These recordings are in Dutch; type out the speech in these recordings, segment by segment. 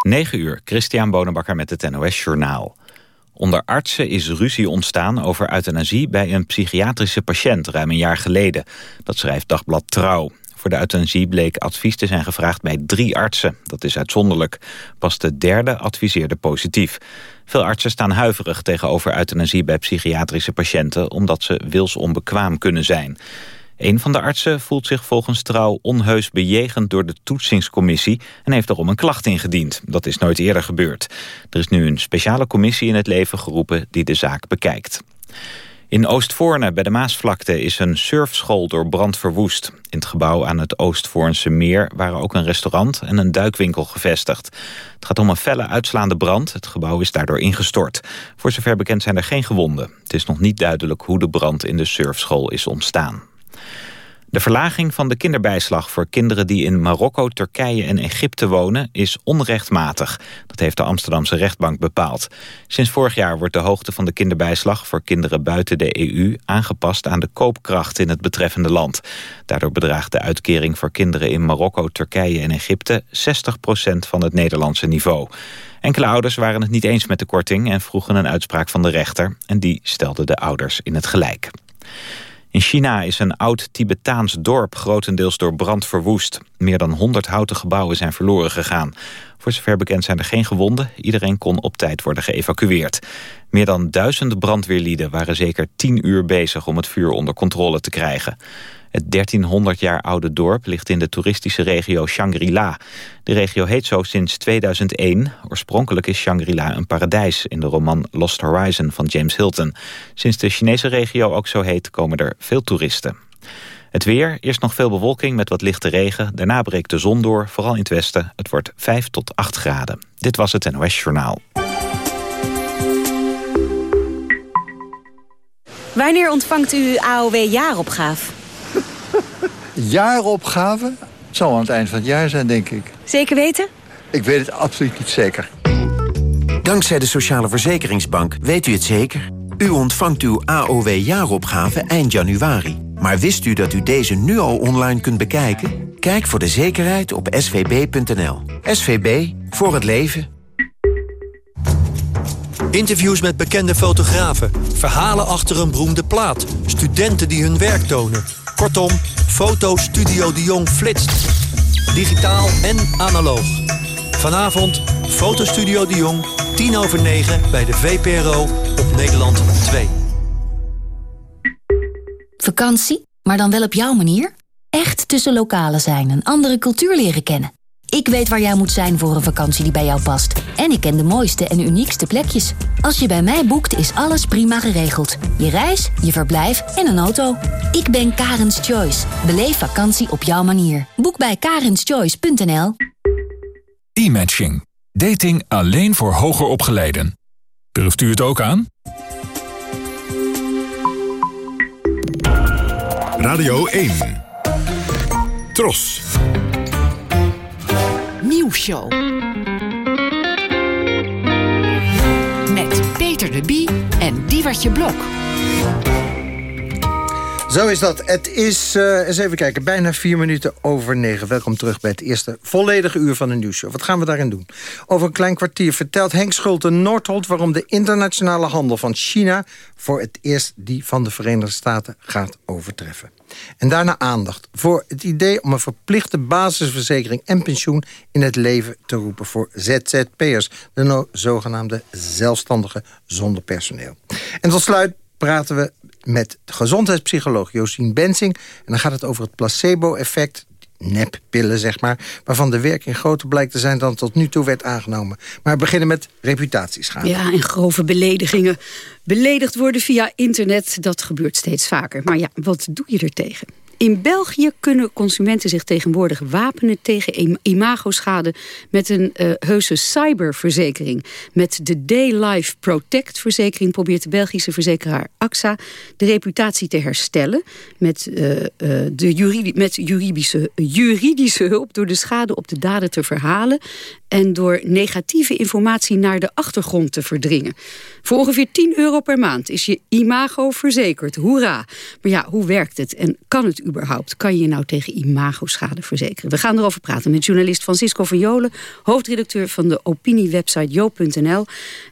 9 uur, Christian Bonenbakker met het NOS Journaal. Onder artsen is ruzie ontstaan over euthanasie bij een psychiatrische patiënt ruim een jaar geleden. Dat schrijft Dagblad Trouw. Voor de euthanasie bleek advies te zijn gevraagd bij drie artsen. Dat is uitzonderlijk. Pas de derde adviseerde positief. Veel artsen staan huiverig tegenover euthanasie bij psychiatrische patiënten... omdat ze wilsonbekwaam kunnen zijn. Een van de artsen voelt zich volgens Trouw onheus bejegend door de toetsingscommissie en heeft daarom een klacht ingediend. Dat is nooit eerder gebeurd. Er is nu een speciale commissie in het leven geroepen die de zaak bekijkt. In Oostvoorne bij de Maasvlakte is een surfschool door brand verwoest. In het gebouw aan het Oostvoornse meer waren ook een restaurant en een duikwinkel gevestigd. Het gaat om een felle uitslaande brand. Het gebouw is daardoor ingestort. Voor zover bekend zijn er geen gewonden. Het is nog niet duidelijk hoe de brand in de surfschool is ontstaan. De verlaging van de kinderbijslag voor kinderen die in Marokko, Turkije en Egypte wonen is onrechtmatig. Dat heeft de Amsterdamse rechtbank bepaald. Sinds vorig jaar wordt de hoogte van de kinderbijslag voor kinderen buiten de EU aangepast aan de koopkracht in het betreffende land. Daardoor bedraagt de uitkering voor kinderen in Marokko, Turkije en Egypte 60% van het Nederlandse niveau. Enkele ouders waren het niet eens met de korting en vroegen een uitspraak van de rechter. En die stelde de ouders in het gelijk. In China is een oud Tibetaans dorp grotendeels door brand verwoest. Meer dan 100 houten gebouwen zijn verloren gegaan. Voor zover bekend zijn er geen gewonden. Iedereen kon op tijd worden geëvacueerd. Meer dan duizend brandweerlieden waren zeker 10 uur bezig om het vuur onder controle te krijgen. Het 1300 jaar oude dorp ligt in de toeristische regio Shangri-La. De regio heet zo sinds 2001. Oorspronkelijk is Shangri-La een paradijs in de roman Lost Horizon van James Hilton. Sinds de Chinese regio ook zo heet komen er veel toeristen. Het weer, eerst nog veel bewolking met wat lichte regen. Daarna breekt de zon door, vooral in het westen. Het wordt 5 tot 8 graden. Dit was het NOS Journaal. Wanneer ontvangt u AOW-jaaropgave? Jaaropgave? Het zal aan het eind van het jaar zijn, denk ik. Zeker weten? Ik weet het absoluut niet zeker. Dankzij de Sociale Verzekeringsbank weet u het zeker. U ontvangt uw AOW-jaaropgave eind januari. Maar wist u dat u deze nu al online kunt bekijken? Kijk voor de zekerheid op svb.nl. SVB, voor het leven. Interviews met bekende fotografen. Verhalen achter een beroemde plaat. Studenten die hun werk tonen. Kortom, Foto Studio de Jong flitst. Digitaal en analoog. Vanavond Fotostudio de Jong, 10 over 9 bij de VPRO op Nederland 2. Vakantie, maar dan wel op jouw manier? Echt tussen lokalen zijn en andere cultuur leren kennen. Ik weet waar jij moet zijn voor een vakantie die bij jou past. En ik ken de mooiste en uniekste plekjes. Als je bij mij boekt, is alles prima geregeld. Je reis, je verblijf en een auto. Ik ben Karens Choice. Beleef vakantie op jouw manier. Boek bij karenschoice.nl E-matching. Dating alleen voor hoger opgeleiden. Durft u het ook aan? Radio 1. Tros. Nieuwsshow. Met Peter de Bie en Diewertje Blok. Zo is dat. Het is, uh, eens even kijken, bijna vier minuten over negen. Welkom terug bij het eerste volledige uur van de nieuwsshow. Wat gaan we daarin doen? Over een klein kwartier vertelt Henk Schulte Noordholt... waarom de internationale handel van China... voor het eerst die van de Verenigde Staten gaat overtreffen. En daarna aandacht voor het idee om een verplichte basisverzekering en pensioen in het leven te roepen voor ZZP'ers, de zogenaamde zelfstandigen zonder personeel. En tot sluit praten we met gezondheidspsycholoog Josien Bensing. En dan gaat het over het placebo-effect, neppillen zeg maar... waarvan de werking groter blijkt te zijn dan tot nu toe werd aangenomen. Maar we beginnen met reputatieschade. Ja, en grove beledigingen. Beledigd worden via internet, dat gebeurt steeds vaker. Maar ja, wat doe je er tegen? In België kunnen consumenten zich tegenwoordig wapenen tegen imagoschade met een uh, heuse cyberverzekering. Met de Day Life Protect verzekering probeert de Belgische verzekeraar AXA de reputatie te herstellen met, uh, uh, de juridi met juridische, juridische hulp door de schade op de daden te verhalen en door negatieve informatie naar de achtergrond te verdringen. Voor ongeveer 10 euro per maand is je imago verzekerd. Hoera! Maar ja, hoe werkt het en kan het überhaupt kan je nou tegen imagoschade verzekeren? We gaan erover praten met journalist Francisco van Jolen... hoofdredacteur van de opiniewebsite jo.nl.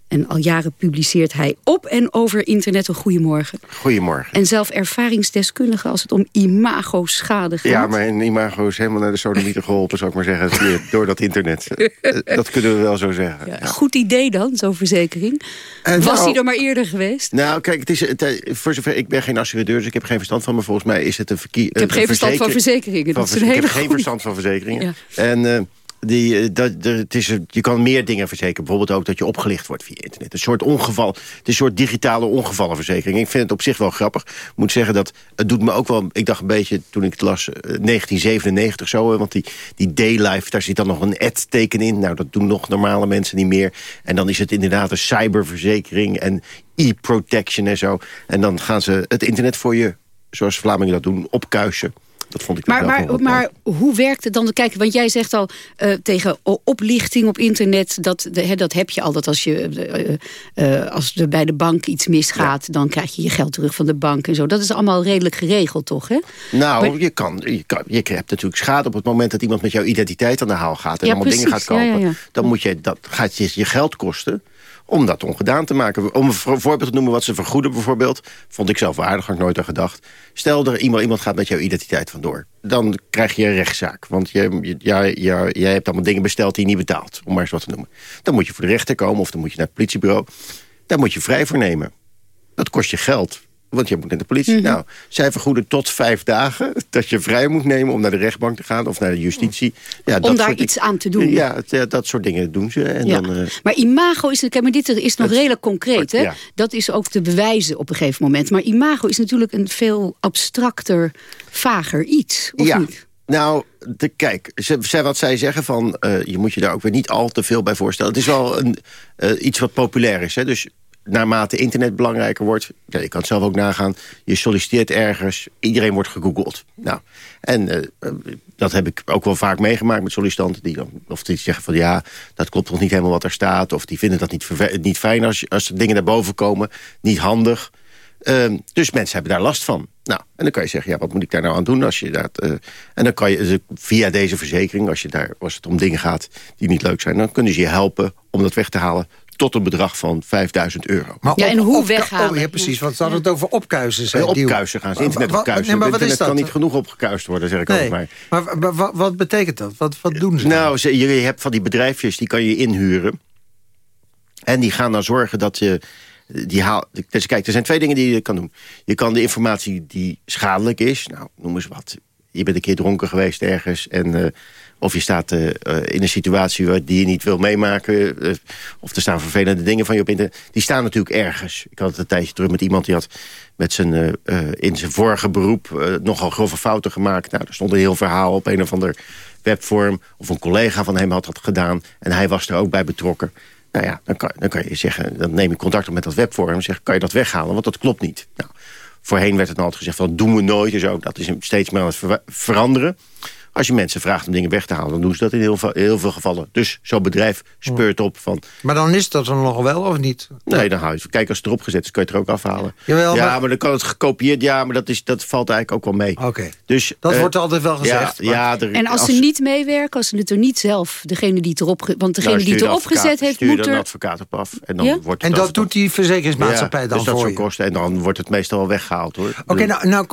En al jaren publiceert hij op en over internet. Een goedemorgen. Goedemorgen. En zelf ervaringsdeskundige als het om imago-schade gaat. Ja, mijn imago is helemaal naar de sodomieter geholpen, zou ik maar zeggen. Door dat internet. Dat kunnen we wel zo zeggen. Ja, goed idee dan, zo'n verzekering. Was nou- hij er maar eerder geweest? Nou, kijk, het is, het, eh, voor zover, ik ben geen assuradeur, dus ik heb geen verstand van. Maar volgens mij is het een verkeer. Ik heb geen verstand van verzekeringen. Dat is een ik heb geen verstand van verzekeringen. Ja. En eh, die, eh, dat, dat- het is, je kan meer dingen verzekeren. Bijvoorbeeld ook dat je opgelicht wordt via internet. Een soort ongeval. Een soort digitale ongevallenverzekering. Ik vind het op zich wel grappig. Ik moet zeggen dat het doet me ook wel... Ik dacht een beetje toen ik het las, eh, 1997 zo. hè, Want die, die daylife, daar zit dan nog een ad-teken in. Nou, dat doen nog normale mensen niet meer. En dan is het inderdaad een cyberverzekering en e-protection en zo. En dan gaan ze het internet voor je, zoals Vlamingen dat doen, opkuisen. Dat vond ik Maar, maar, wel maar hoe werkt het dan? Kijk, want jij zegt al eh, tegen oplichting op internet... dat, de, hè, dat heb je al, dat als, je, eh, eh, als er bij de bank iets misgaat... dan krijg je je geld terug van de bank en zo. Dat is allemaal redelijk geregeld, toch? Hè? Nou, Maar- je, kan, je, kan, je hebt natuurlijk schade op het moment dat iemand met jouw identiteit aan de haal gaat. En Ja, allemaal dingen gaat kopen. ja. Dan moet je, dat gaat je, je geld kosten om dat ongedaan te maken. Om een voor- voorbeeld te noemen wat ze vergoeden bijvoorbeeld. Vond ik zelf wel aardig, had ik nooit aan gedacht. Stel er iemand, iemand gaat met jouw identiteit vandoor. Dan krijg je een rechtszaak. Want je, jij hebt allemaal dingen besteld die je niet betaalt. Om maar eens wat te noemen. Dan moet je voor de rechter komen of dan moet je naar het politiebureau. Daar moet je vrij voor nemen. Dat kost je geld. Want je moet naar de politie. Mhm. Nou, zij vergoeden tot vijf dagen dat je vrij moet nemen om naar de rechtbank te gaan of naar de justitie. Ja, Om dat daar soort iets aan te doen. Ja, het, dat soort dingen doen ze. En Ja. dan, eh, Maar imago is, kijk, maar dit is nog redelijk concreet. Hè? ja. Dat is ook te bewijzen op een gegeven moment. Maar imago is natuurlijk een veel abstracter, vager iets. Of ja. niet? Nou, de, kijk, ze, ze- wat zij zeggen van... eh, je moet je daar ook weer niet al te veel bij voorstellen. Het is wel een, eh, iets wat populair is. Hè? Dus naarmate internet belangrijker wordt... Je kan het zelf ook nagaan. Je solliciteert ergens, iedereen wordt gegoogeld. Nou, en eh, eh, dat heb ik ook wel vaak meegemaakt met sollicitanten... die dan of die zeggen van ja, dat klopt nog niet helemaal wat er staat... of die vinden dat niet, niet fijn als, als er dingen naar boven komen. Niet handig. Ehm, dus mensen hebben daar last van. Nou, en dan kan je zeggen, ja, wat moet ik daar nou aan doen? Als je dat, eh, en dan kan je dus via deze verzekering, als, je daar, als het om dingen gaat die niet leuk zijn... dan kunnen ze je helpen om dat weg te halen tot een bedrag van 5000 euro. Maar Ja, op- en hoe weghalen? Oh, ja, precies, want ze hadden het over opkuisen. opkuisen gaan ze, internet opkuisen. nee, maar wat internet is dat? kan niet genoeg opgekuist worden, zeg ik Nee, altijd maar. maar wa- wat betekent dat? Wat, wat doen ze? Nou, ze, je hebt van die bedrijfjes, die kan je inhuren. En die gaan dan zorgen dat je... Die haal, dus kijk, er zijn twee dingen die je kan doen. Je kan de informatie die schadelijk is, nou, noem eens wat. Je bent een keer dronken geweest ergens en... eh, of je staat eh, eh, in een situatie die je niet wil meemaken. eh, of er staan vervelende dingen van je op internet. Die staan natuurlijk ergens. Ik had het een tijdje terug met iemand die had met zijn, in zijn vorige beroep nogal grove fouten gemaakt. Nou, er stond een heel verhaal op een of ander webvorm. Of een collega van hem had dat gedaan. En hij was er ook bij betrokken. Nou ja, dan kan, dan kan je zeggen, dan neem ik contact op met dat webforum en zeg, kan je dat weghalen? Want dat klopt niet. Nou, voorheen werd het altijd gezegd, van, doen we nooit en zo. Dat is steeds meer aan het ver- veranderen. Als je mensen vraagt om dingen weg te halen, dan doen ze dat in heel, veel- heel veel gevallen. Dus zo'n bedrijf speurt op van, Maar dan is dat er nog wel, of niet? nee, dan hou je, kijk als het erop gezet is, kan je het er ook afhalen. Jawel, ja, maar- maar... dan kan het gekopieerd, ja, maar dat, is, dat valt eigenlijk ook wel mee. Oké. Dus, Dat eh, wordt altijd wel gezegd. Ja, ja, er- En als ze niet meewerken, als ze het er niet zelf... degene die het erop... Want degene nou, die het stuur erop gezet heeft, stuur moet er een er... advocaat op af. En, dan Ja? wordt En het dat als- doet die verzekeringsmaatschappij ja, dan dus dat voor je? kosten. En dan wordt het meestal wel weggehaald, hoor. Oké, nou, nou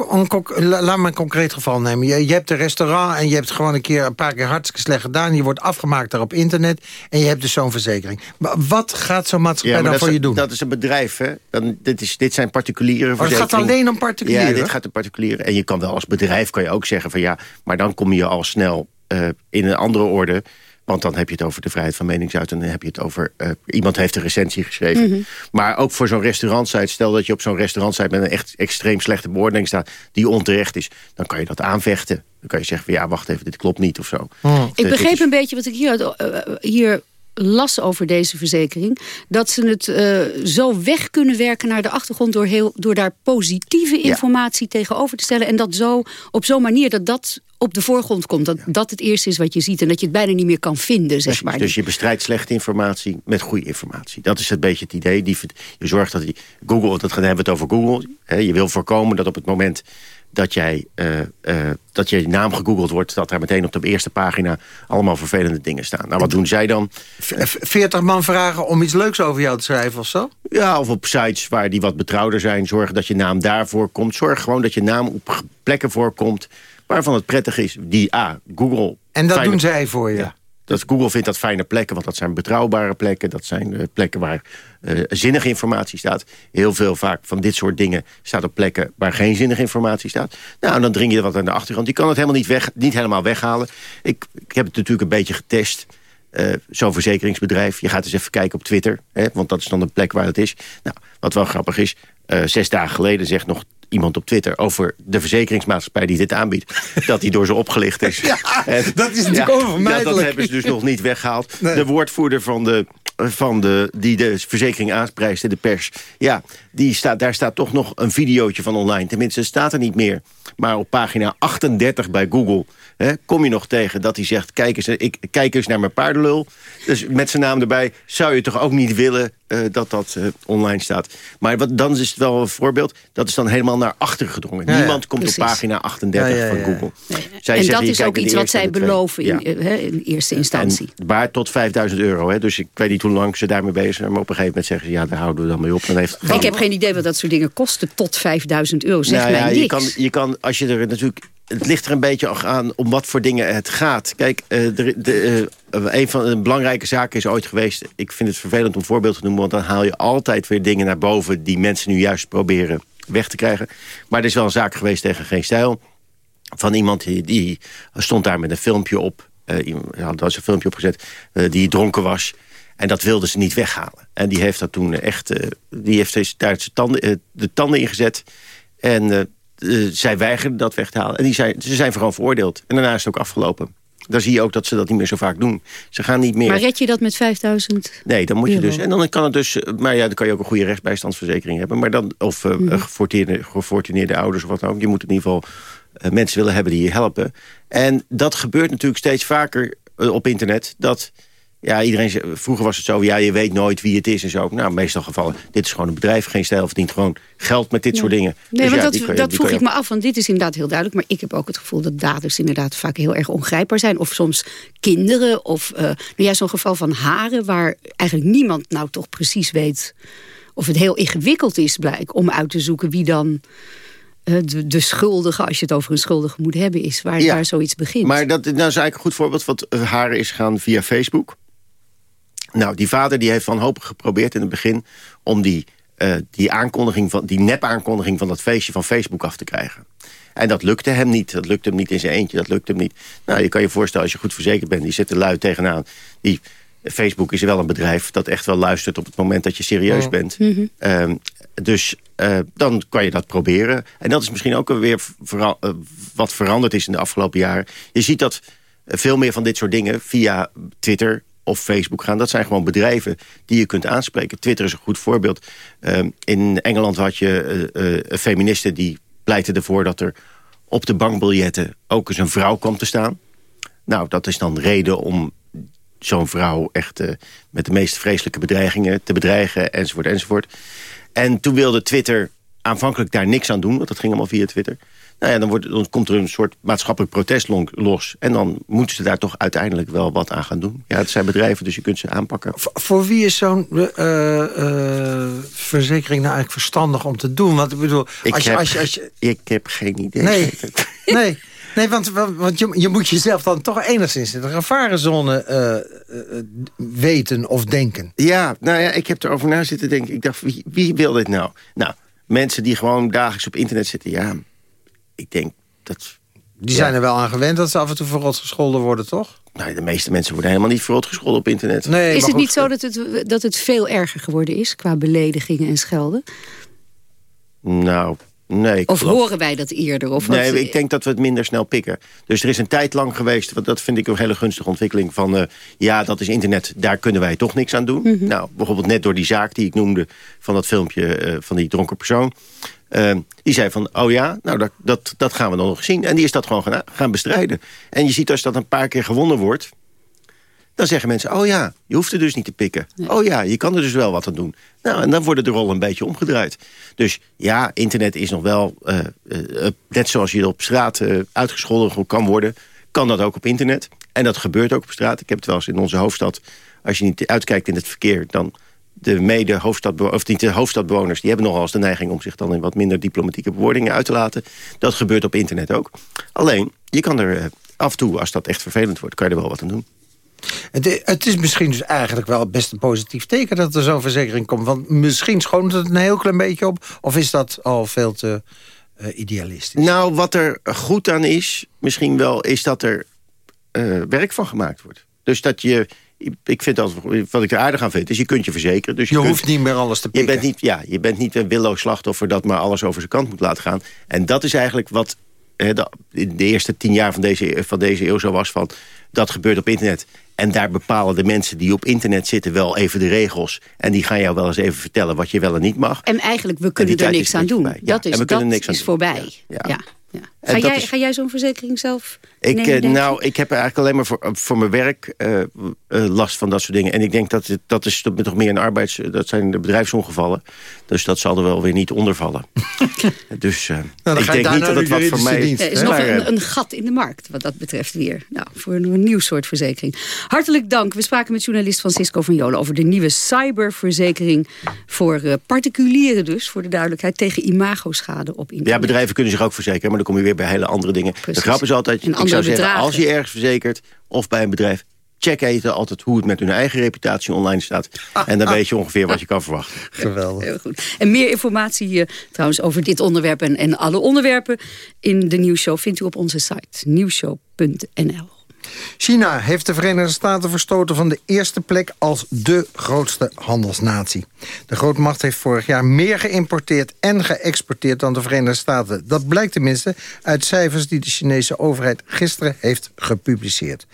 een la- laat me een concreet geval nemen. Je, je hebt een restaurant en je hebt gewoon een keer een paar keer hartstikke slecht gedaan. Je wordt afgemaakt daar op internet en je hebt dus zo'n verzekering. Maar wat gaat zo'n maatschappij maar dan voor is, je doen? Dat is een bedrijf, hè. Dan, dit, is, dit zijn particuliere Oh, het gaat alleen om particulieren? Ja, dit gaat om particulieren. En je kan wel als bedrijf kan je ook zeggen van ja... maar dan kom je al snel eh, in een andere orde... Want dan heb je het over de vrijheid van meningsuiting. Dan heb je het over... eh, iemand heeft een recensie geschreven. Mhm. Maar ook voor zo'n restaurantsite... stel dat je op zo'n restaurantsite met een echt extreem slechte beoordeling staat... die onterecht is, dan kan je dat aanvechten. Dan kan je zeggen van ja, wacht even, dit klopt niet of zo. Oh. Ik begreep is- een beetje wat ik hier, uit- eh, hier las over deze verzekering. Dat ze het eh, zo weg kunnen werken naar de achtergrond... door, heel, door daar positieve informatie tegenover te stellen. En dat zo op zo'n manier dat dat op de voorgrond komt. Dat dat het eerste is wat je ziet. En dat je het bijna niet meer kan vinden, zeg maar. Dus je bestrijdt slechte informatie met goede informatie. Dat is een beetje het idee. Die, je zorgt dat die Google, dat gaan hebben we het over Google. Hè, je wil voorkomen dat op het moment dat jij, uh, uh, dat je naam gegoogeld wordt... dat daar meteen op de eerste pagina allemaal vervelende dingen staan. Nou, wat doen zij dan? 40 man vragen om iets leuks over jou te schrijven of zo? Ja, of op sites waar die wat betrouwder zijn. Zorgen dat je naam daarvoor komt. Zorg gewoon dat je naam op plekken voorkomt... waarvan het prettig is. Die A, Google... En dat doen zij voor je? Ja. Dat Google vindt dat fijne plekken, want dat zijn betrouwbare plekken. Dat zijn uh, plekken waar uh, zinnige informatie staat. Heel veel vaak van dit soort dingen staat op plekken waar geen zinnige informatie staat. Nou, dan dring je wat aan de achtergrond. Je kan het helemaal niet, weg, niet helemaal weghalen. Ik, ik heb het natuurlijk een beetje getest. Uh, Zo'n verzekeringsbedrijf. Je gaat eens even kijken op Twitter. Hè, want dat is dan de plek waar het is. Nou, wat wel grappig is. zes dagen geleden zegt nog iemand op Twitter over de verzekeringsmaatschappij die dit aanbiedt. dat die door ze opgelicht is. Ja, dat is natuurlijk ja, onvermijdelijk. Ja, dat hebben ze dus nog niet weggehaald. De woordvoerder van de, van de, die de verzekering aanprijst in de pers... ja, die staat, daar staat toch nog een videootje van online. Tenminste, het staat er niet meer. Maar op pagina 38 bij Google hè, kom je nog tegen dat hij zegt... Kijk eens, ik, kijk eens naar mijn paardenlul. Dus met zijn naam erbij zou je toch ook niet willen uh, dat dat uh, online staat. Maar wat, dan is het wel een voorbeeld. Dat is dan helemaal naar achter gedrongen. Ja, Niemand ja, komt precies. op pagina 38 ja, van Google. Nee. Zij en zeggen, dat is ook iets wat zij beloven in, in, eerste instantie. En waar tot 5000 euro. Hè. Dus ik weet niet hoe lang ze daarmee bezig zijn. Maar op een gegeven moment zeggen ze... ja, daar houden we dan mee op. Dan heeft ik heb geen idee wat dat soort dingen kosten. Tot 5000 euro, zeg nou, mij niks. Je kan, je kan, als je er natuurlijk het ligt er een beetje aan om wat voor dingen het gaat. Kijk, uh, de, de, uh, een van de belangrijke zaken is ooit geweest... ik vind het vervelend om voorbeeld te noemen... want dan haal je altijd weer dingen naar boven... die mensen nu juist proberen weg te krijgen. Maar er is wel een zaak geweest tegen Geen Stijl... van iemand die, stond daar met een filmpje op... Uh, had was een filmpje opgezet die dronken was... En dat wilden ze niet weghalen. En die heeft dat toen echt... die heeft daar tanden, de tanden ingezet... En uh, zij weigerden dat weg te halen. En die zijn, ze zijn vooral veroordeeld. En daarna is het ook afgelopen. Dan zie je ook dat ze dat niet meer zo vaak doen. Ze gaan niet meer... Maar red je dat met 5000 Nee, dan moet je dus... En dan kan het dus... Maar ja, dan kan je ook een goede rechtsbijstandsverzekering hebben. Maar dan, of uh, mm -hmm. gefortuneerde, ouders of wat dan ook. Je moet in ieder geval uh, mensen willen hebben die je helpen. En dat gebeurt natuurlijk steeds vaker op internet. Dat ja, iedereen, vroeger was het zo, ja, je weet nooit wie het is en zo. Nou, meestal gevallen, dit is gewoon een bedrijf, geen stijl, verdient gewoon geld met dit soort dingen. Nee, dus ja, dat, dat vroeg ik me af, want dit is inderdaad heel duidelijk. Maar ik heb ook het gevoel dat daders inderdaad vaak heel erg ongrijpbaar zijn. Of soms kinderen, of uh, nou ja, zo'n geval van haren... waar eigenlijk niemand nou toch precies weet of het heel ingewikkeld is blijk, om uit te zoeken wie dan... Uh, de, de, schuldige, als je het over een schuldige moet hebben, is waar, ja, waar zoiets begint. Maar dat nou, is eigenlijk een goed voorbeeld. Want haren is gaan via Facebook. Nou, die vader die heeft wanhopig geprobeerd in het begin... om die, uh, die, aankondiging van, die nep-aankondiging van dat feestje van Facebook af te krijgen. En dat lukte hem niet. Dat lukte hem niet in zijn eentje. Dat lukte hem niet. Nou, je kan je voorstellen als je goed verzekerd bent. Die zit er luid tegenaan. Die, Facebook is wel een bedrijf dat echt wel luistert... op het moment dat je serieus oh. bent. Mm -hmm. um, dus uh, dan kan je dat proberen. En dat is misschien ook weer vera uh, wat veranderd is in de afgelopen jaren. Je ziet dat veel meer van dit soort dingen via Twitter of Facebook gaan. Dat zijn gewoon bedrijven die je kunt aanspreken. Twitter is een goed voorbeeld. Um, in Engeland had je uh, uh, feministen die pleiten ervoor... dat er op de bankbiljetten ook eens een vrouw kwam te staan. Nou, dat is dan reden om zo'n vrouw echt uh, met de meest vreselijke bedreigingen te bedreigen, enzovoort, enzovoort. En toen wilde Twitter aanvankelijk daar niks aan doen, want dat ging allemaal via Twitter. Nou ja, dan, wordt, dan komt er een soort maatschappelijk protest los. En dan moeten ze daar toch uiteindelijk wel wat aan gaan doen. Ja, het zijn bedrijven, dus je kunt ze aanpakken. voor wie is zo'n uh, uh, verzekering nou eigenlijk verstandig om te doen? Want ik bedoel, ik, als heb, je, als je, als je... ik heb geen idee. Nee, nee. Nee, want, want je, je, moet jezelf dan toch enigszins in de gevarenzone uh, uh, weten of denken. Ja, nou ja, ik heb erover na zitten denken. Ik dacht, wie, wie wil dit nou? Nou, mensen die gewoon dagelijks op internet zitten, ja ik denk dat... Die zijn er wel aan gewend dat ze af en toe verrot gescholden worden, toch? Nou, de meeste mensen worden helemaal niet verrot gescholden op internet. Nee, is het niet zo dat het, dat het veel erger geworden is... qua beledigingen en schelden? Nou, Nee, of horen wij dat eerder? Of nee, wat... ik denk dat we het minder snel pikken. Dus er is een tijd lang geweest, want dat vind ik een hele gunstige ontwikkeling... van uh, ja, dat is internet, daar kunnen wij toch niks aan doen. Mm -hmm. Nou, bijvoorbeeld net door die zaak die ik noemde... van dat filmpje uh, van die dronken persoon... Uh, die zei van, oh ja, nou dat, dat, dat gaan we dan nog zien. En die is dat gewoon gaan, gaan bestrijden. En je ziet als dat een paar keer gewonnen wordt... Dan zeggen mensen, oh ja, je hoeft er dus niet te pikken. Oh ja, je kan er dus wel wat aan doen. Nou, en dan worden de rollen een beetje omgedraaid. Dus ja, internet is nog wel, uh, uh, net zoals je op straat uitgescholden kan worden... kan dat ook op internet. En dat gebeurt ook op straat. Ik heb het wel eens in onze hoofdstad... als je niet uitkijkt in het verkeer... dan de mede hoofdstad, of niet de hoofdstadbewoners... die hebben nogal eens de neiging om zich dan in wat minder diplomatieke bewoordingen uit te laten. Dat gebeurt op internet ook. Alleen, je kan er af en toe, als dat echt vervelend wordt... kan je er wel wat aan doen. Het, het, is misschien dus eigenlijk wel best een positief teken... dat er zo'n verzekering komt. Want misschien schoont het een heel klein beetje op. Of is dat al veel te uh, idealistisch? Nou, wat er goed aan is, misschien wel... is dat er uh, werk van gemaakt wordt. Dus dat je... Ik vind dat, wat ik er aardig aan vind, is je kunt je verzekeren. Dus je, je kunt, hoeft niet meer alles te pikken. Je bent niet, ja, je bent niet een willoos slachtoffer dat maar alles over zijn kant moet laten gaan. En dat is eigenlijk wat de, in de eerste tien jaar van deze, van deze eeuw zo was van... dat gebeurt op internet. En daar bepalen de mensen die op internet zitten wel even de regels. En die gaan jou wel eens even vertellen wat je wel en niet mag. En eigenlijk, we kunnen er niks aan doen. Ja, dat is, dat is voorbij. ja. ja. Ga, jij, ga jij zo'n verzekering zelf ik, nemen, Nou, ik heb eigenlijk alleen maar voor, voor mijn werk uh, uh, last van dat soort dingen. En ik denk dat het, dat is toch meer een arbeids... Dat zijn de bedrijfsongevallen. Dus dat zal er wel weer niet onder vallen. dus uh, nou, ik denk niet dat het wat voor mij is. Er is nog een, een, gat in de markt wat dat betreft weer. Nou, voor een, een nieuw soort verzekering. Hartelijk dank. We spraken met journalist Francisco van Jolen... over de nieuwe cyberverzekering voor particulieren dus... voor de duidelijkheid tegen imagoschade op internet. Ja, bedrijven kunnen zich ook verzekeren... maar dan kom je weer bij hele andere dingen. Precies. De grap is altijd, ik zou zeggen, als je ergens verzekert... of bij een bedrijf, check eten altijd hoe het met hun eigen reputatie online staat. En dan weet je ongeveer wat je kan verwachten. Geweldig. Heel goed. En meer informatie hier trouwens over dit onderwerp en, en alle onderwerpen in de nieuwsshow vindt u op onze site nieuwshow.nl. China heeft de Verenigde Staten verstoten van de eerste plek als de grootste handelsnatie. De grootmacht heeft vorig jaar meer geïmporteerd en geëxporteerd dan de Verenigde Staten. Dat blijkt tenminste uit cijfers die de Chinese overheid gisteren heeft gepubliceerd.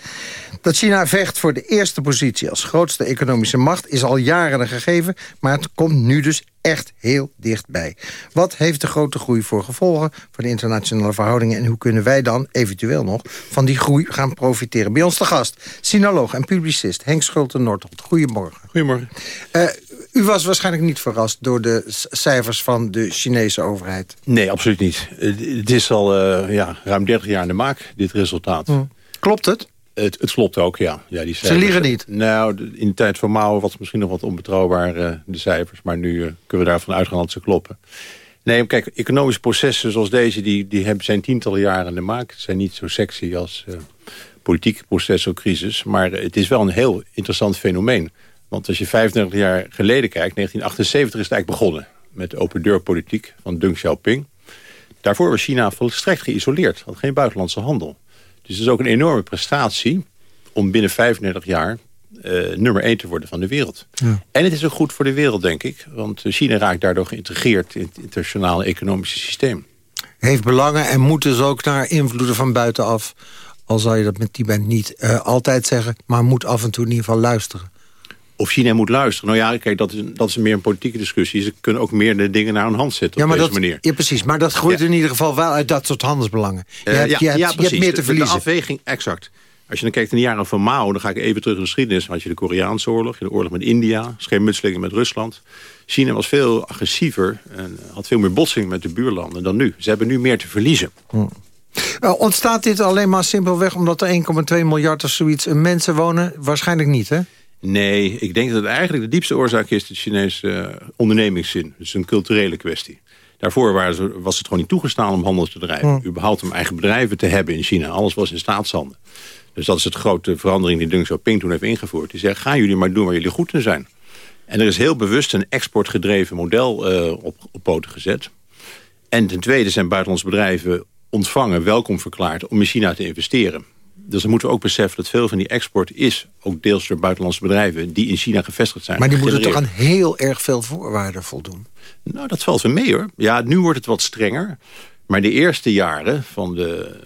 Dat China vecht voor de eerste positie als grootste economische macht is al jaren een gegeven, maar het komt nu dus echt heel dichtbij. Wat heeft de grote groei voor gevolgen voor de internationale verhoudingen... en hoe kunnen wij dan eventueel nog van die groei gaan profiteren? Bij ons de gast, sinoloog en publicist Henk Schulte-Noordholt. Goedemorgen. Goedemorgen. Uh, u was waarschijnlijk niet verrast door de cijfers van de Chinese overheid. Nee, absoluut niet. Het is al uh, ja, ruim 30 jaar in de maak, dit resultaat. Hm. Klopt het? Het, het, klopt ook, ja. ja die cijfers, Ze liegen niet? Nou, in de tijd van Mao was het misschien nog wat onbetrouwbaar, uh, de cijfers. Maar nu uh, kunnen we daarvan uitgaan dat ze kloppen. Nee, kijk, economische processen zoals deze... die, die hebben, zijn tientallen jaren in de maak. Ze zijn niet zo sexy als politieke processen of crisis. Maar het is wel een heel interessant fenomeen. Want als je 35 jaar geleden kijkt... 1978 is het eigenlijk begonnen met de open deur politiek van Deng Xiaoping. Daarvoor was China volstrekt geïsoleerd. Had geen buitenlandse handel. Dus het is ook een enorme prestatie om binnen 35 jaar uh, nummer 1 te worden van de wereld. Ja. En het is ook goed voor de wereld, denk ik. Want China raakt daardoor geïntegreerd in het internationale economische systeem. Heeft belangen en moet dus ook naar invloeden van buitenaf. Al zou je dat met Tibet niet uh, altijd zeggen... maar moet af en toe in ieder geval luisteren. Of China moet luisteren. Nou ja, kijk, dat is, dat is meer een politieke discussie. Ze kunnen ook meer de dingen naar hun hand zetten ja, op deze dat, manier. Ja, precies. Maar dat groeit in ieder geval wel uit dat soort handelsbelangen. Je, uh, hebt, ja, je, hebt, ja, je hebt meer te verliezen. De, de afweging, exact. Als je dan kijkt in de jaren van Mao, dan ga ik even terug in de geschiedenis. Dan had je de Koreaanse oorlog, de oorlog met India, schermutselingen met Rusland. China was veel agressiever en had veel meer botsing met de buurlanden dan nu. Ze hebben nu meer te verliezen. Hm. ontstaat dit alleen maar simpelweg omdat er 1,2 miljard of zoiets mensen wonen? Waarschijnlijk niet, hè? Nee, ik denk dat het eigenlijk de diepste oorzaak is... de Chinese uh, ondernemingszin. Het is een culturele kwestie. Daarvoor was het gewoon niet toegestaan om handel te drijven. Hm. Überhaupt om eigen bedrijven te hebben in China. Alles was in staatshanden. Dus dat is het grote verandering die Deng Xiaoping toen heeft ingevoerd. Die zegt, gaan jullie maar doen waar jullie goed in zijn. En er is heel bewust een exportgedreven model uh, op, op poten gezet. En ten tweede zijn buitenlandse bedrijven ontvangen, welkom verklaard... om in China te investeren. Dus dan moeten we ook beseffen dat veel van die export is... ook deels door buitenlandse bedrijven die in China gevestigd zijn. Maar die moeten toch aan heel erg veel voorwaarden voldoen? Nou, dat valt wel mee hoor. Ja, nu wordt het wat strenger. Maar de eerste jaren van de,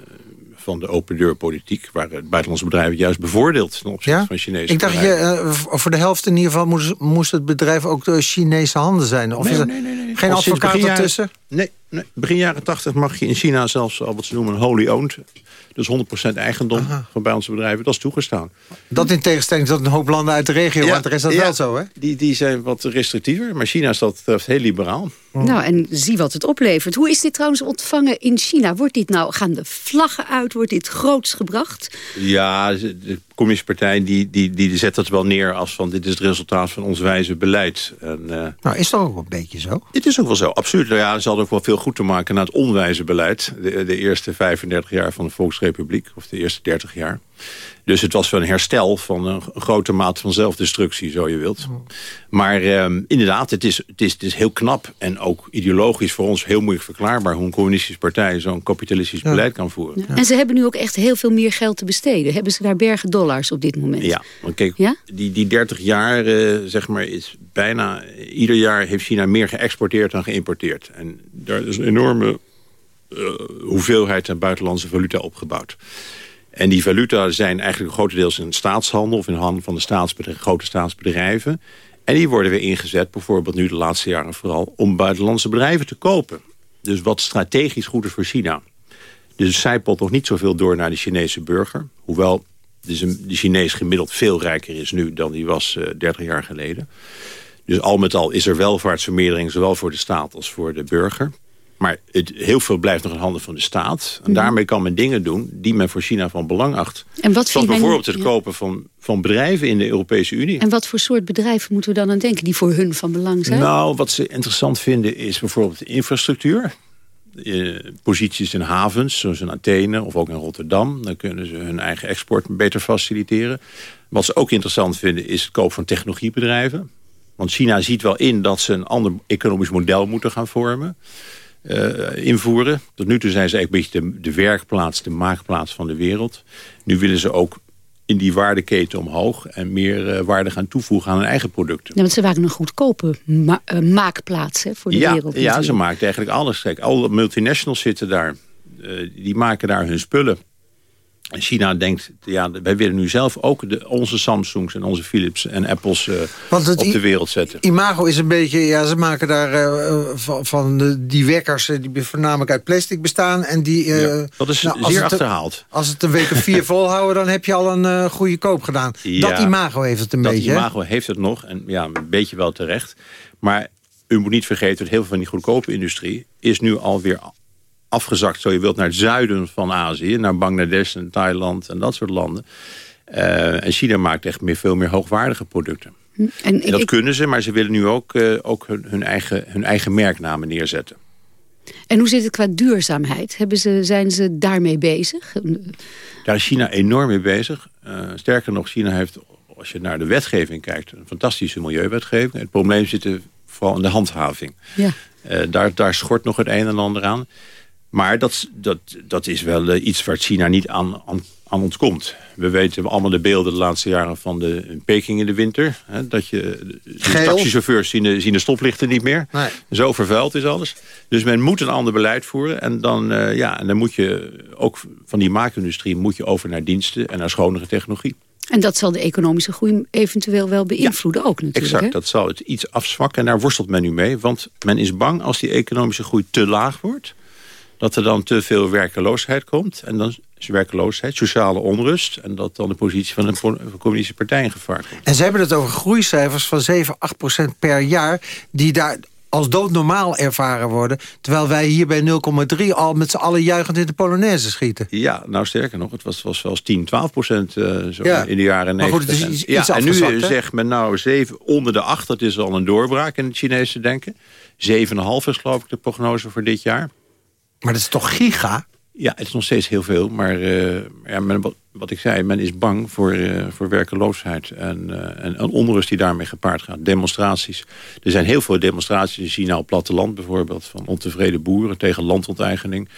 van de open deur politiek... waren buitenlandse bedrijven juist bevoordeeld ten opzichte ja? van Chinese Ik dacht, je, uh, voor de helft in ieder geval moest, moest het bedrijf ook de Chinese handen zijn. Of nee, is er nee, nee, nee. geen advocaat ertussen? Nee, Nee, begin jaren 80 mag je in China zelfs al wat ze noemen een wholly owned. Dus 100% eigendom van buitenlandse bedrijven. Dat is toegestaan. Dat in tegenstelling tot een hoop landen uit de regio. want er is dat ja, wel zo, hè? Die, die zijn wat restrictiever. Maar China is dat betreft heel liberaal. Nou, en zie wat het oplevert. Hoe is dit trouwens ontvangen in China? Wordt dit nou, gaan de vlaggen uit? Wordt dit groots gebracht? Ja, de commissiepartij die, die, die zet dat wel neer als van... dit is het resultaat van ons wijze beleid. En, uh, nou, is dat ook een beetje zo? Dit is ook wel zo, absoluut. Nou ja, ze hadden ook wel veel goed te maken na het onwijze beleid. De, de eerste 35 jaar van de Volksrepubliek, of de eerste 30 jaar. Dus het was wel een herstel van een grote mate van zelfdestructie, zo je wilt. Maar um, inderdaad, het is, het, is, het is heel knap en ook ideologisch voor ons heel moeilijk verklaarbaar... hoe een communistische partij zo'n kapitalistisch ja. beleid kan voeren. Ja. En ze hebben nu ook echt heel veel meer geld te besteden. Hebben ze daar bergen dollars op dit moment? Ja, want kijk, ja? Die, die 30 jaar, uh, zeg maar, is bijna... ieder jaar heeft China meer geëxporteerd dan geïmporteerd. En daar is een enorme uh, hoeveelheid aan buitenlandse valuta opgebouwd. En die valuta zijn eigenlijk grotendeels in staatshandel... of in handen van de staatsbedrijven, grote staatsbedrijven. En die worden weer ingezet, bijvoorbeeld nu de laatste jaren vooral... om buitenlandse bedrijven te kopen. Dus wat strategisch goed is voor China. Dus zijpelt nog niet zoveel door naar de Chinese burger. Hoewel de Chinees gemiddeld veel rijker is nu dan die was uh, 30 jaar geleden. Dus al met al is er welvaartsvermeerdering... zowel voor de staat als voor de burger. Maar het, heel veel blijft nog in handen van de staat. En daarmee kan men dingen doen die men voor China van belang acht. En wat Zoals bijvoorbeeld het kopen van, van bedrijven in de Europese Unie. En wat voor soort bedrijven moeten we dan aan denken die voor hun van belang zijn? Nou, wat ze interessant vinden is bijvoorbeeld de infrastructuur. Eh, posities in havens, zoals in Athene of ook in Rotterdam. Dan kunnen ze hun eigen export beter faciliteren. Wat ze ook interessant vinden is het kopen van technologiebedrijven. Want China ziet wel in dat ze een ander economisch model moeten gaan vormen. Uh, invoeren. Tot nu toe zijn ze eigenlijk een beetje de, de, werkplaats, de maakplaats van de wereld. Nu willen ze ook in die waardeketen omhoog... en meer uh, waarde gaan toevoegen aan hun eigen producten. Ja, want ze waren een goedkope ma uh, maakplaats hè, voor de ja, wereld. Ja, ze maakt eigenlijk alles. Kijk, alle multinationals zitten daar. die maken daar hun spullen. China denkt, ja, wij willen nu zelf ook de, onze Samsungs en onze Philips en Apples uh, op de wereld zetten. Imago is een beetje, ja, ze maken daar uh, van, van de, die wekkers die voornamelijk uit plastic bestaan. En die, uh, ja, dat is nou, zeer achterhaald. Als het een week of vier volhouden, dan heb je al een goede koop gedaan. Ja, dat Imago heeft het een dat beetje. Dat Imago heeft het nog, en ja, een beetje wel terecht. Maar u moet niet vergeten, dat heel veel van die goedkope industrie is nu alweer afgezakt, zo je wilt, naar het zuiden van Azië. Naar Bangladesh en Thailand en dat soort landen. Uh, en China maakt echt meer, veel meer hoogwaardige producten. En, en dat ik, kunnen ze, maar ze willen nu ook, uh, ook hun, hun, eigen, hun eigen merknamen neerzetten. En hoe zit het qua duurzaamheid? Hebben ze, zijn ze daarmee bezig? Daar is China enorm mee bezig. Uh, sterker nog, China heeft, als je naar de wetgeving kijkt... een fantastische milieuwetgeving. Het probleem zit er vooral in de handhaving. Ja. daar, daar schort nog het een en ander aan. Maar dat, dat, dat is wel uh, iets waar China niet aan, aan, aan, ontkomt. We weten allemaal de beelden de laatste jaren van de in Peking in de winter. Hè, dat je, de taxichauffeurs zien de, zien de stoplichten niet meer. Nee. Zo vervuild is alles. Dus men moet een ander beleid voeren. En dan, uh, ja, en dan moet je ook van die maakindustrie moet je over naar diensten en naar schonere technologie. En dat zal de economische groei eventueel wel beïnvloeden ja, ook natuurlijk. Exact, hè? dat zal het iets afzwakken. En daar worstelt men nu mee. Want men is bang als die economische groei te laag wordt dat er dan te veel werkeloosheid komt. En dan is werkeloosheid, sociale onrust... en dat dan de positie van een communistische partij in gevaar komt. En ze hebben het over groeicijfers van 7, 8 procent per jaar... die daar als doodnormaal ervaren worden... terwijl wij hier bij 0,3 al met z'n allen juichend in de Polonaise schieten. Ja, nou sterker nog, het was, was zelfs 10, 12 procent uh, zo ja. in de jaren 90. Maar goed, het is iets, en nu zegt men nou 7 onder de 8, dat is al een doorbraak in het Chinese denken. 7,5 is geloof ik de prognose voor dit jaar. Maar dat is toch giga? Ja, het is nog steeds heel veel. Maar uh, ja, wat, ik zei, men is bang voor, uh, voor werkeloosheid. En, uh, en, en, onrust die daarmee gepaard gaat. Demonstraties. Er zijn heel veel demonstraties in China op platteland bijvoorbeeld. Van ontevreden boeren tegen landonteigening.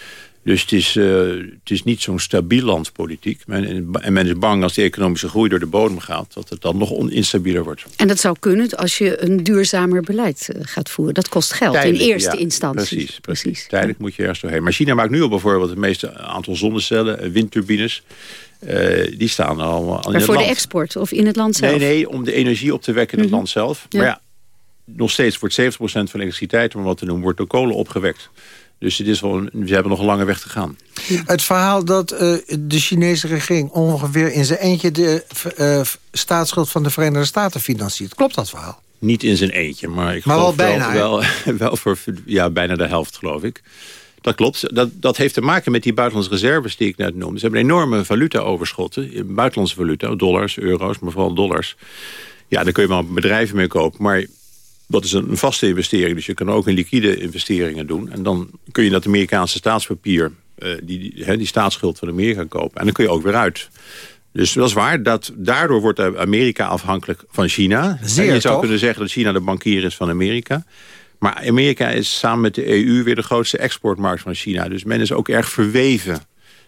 Dus het is, uh, het is niet zo'n stabiel landspolitiek. Men, en men is bang als die economische groei door de bodem gaat... dat het dan nog oninstabieler wordt. En dat zou kunnen als je een duurzamer beleid uh, gaat voeren. Dat kost geld Tijdelijk, in eerste ja, instantie. Precies, precies. Tijdelijk moet je ergens doorheen. Maar China maakt nu al bijvoorbeeld het meeste aantal zonnecellen... windturbines. Uh, die staan al in maar het voor land. de export of in het land zelf? Nee, nee, om de energie op te wekken in het Mhm. land zelf. Maar ja, nog steeds wordt 70% van de elektriciteit... om wat te noemen, wordt door kolen opgewekt. Dus het is wel een, ze hebben nog een lange weg te gaan. Het verhaal dat uh, de Chinese regering ongeveer in zijn eentje... de uh, staatsschuld van de Verenigde Staten financiert. Klopt dat verhaal? Niet in zijn eentje, maar ik maar geloof wel bijna, wel, wel, wel, voor ja, bijna de helft, geloof ik. Dat klopt. Dat, dat heeft te maken met die buitenlandse reserves die ik net noemde. Ze hebben enorme valuta-overschotten. Buitenlandse valuta, dollars, euro's, maar vooral dollars. Ja, daar kun je wel bedrijven mee kopen. Maar dat is een vaste investering. Dus je kan ook in liquide investeringen doen. En dan kun je dat Amerikaanse staatspapier... Uh, die, die, die staatsschuld van Amerika kopen. En dan kun je ook weer uit. Dus dat is waar. Dat, daardoor wordt Amerika afhankelijk van China. Zeer, en je zou toch? kunnen zeggen dat China de bankier is van Amerika. Maar Amerika is samen met de EU weer de grootste exportmarkt van China. Dus men is ook erg verweven.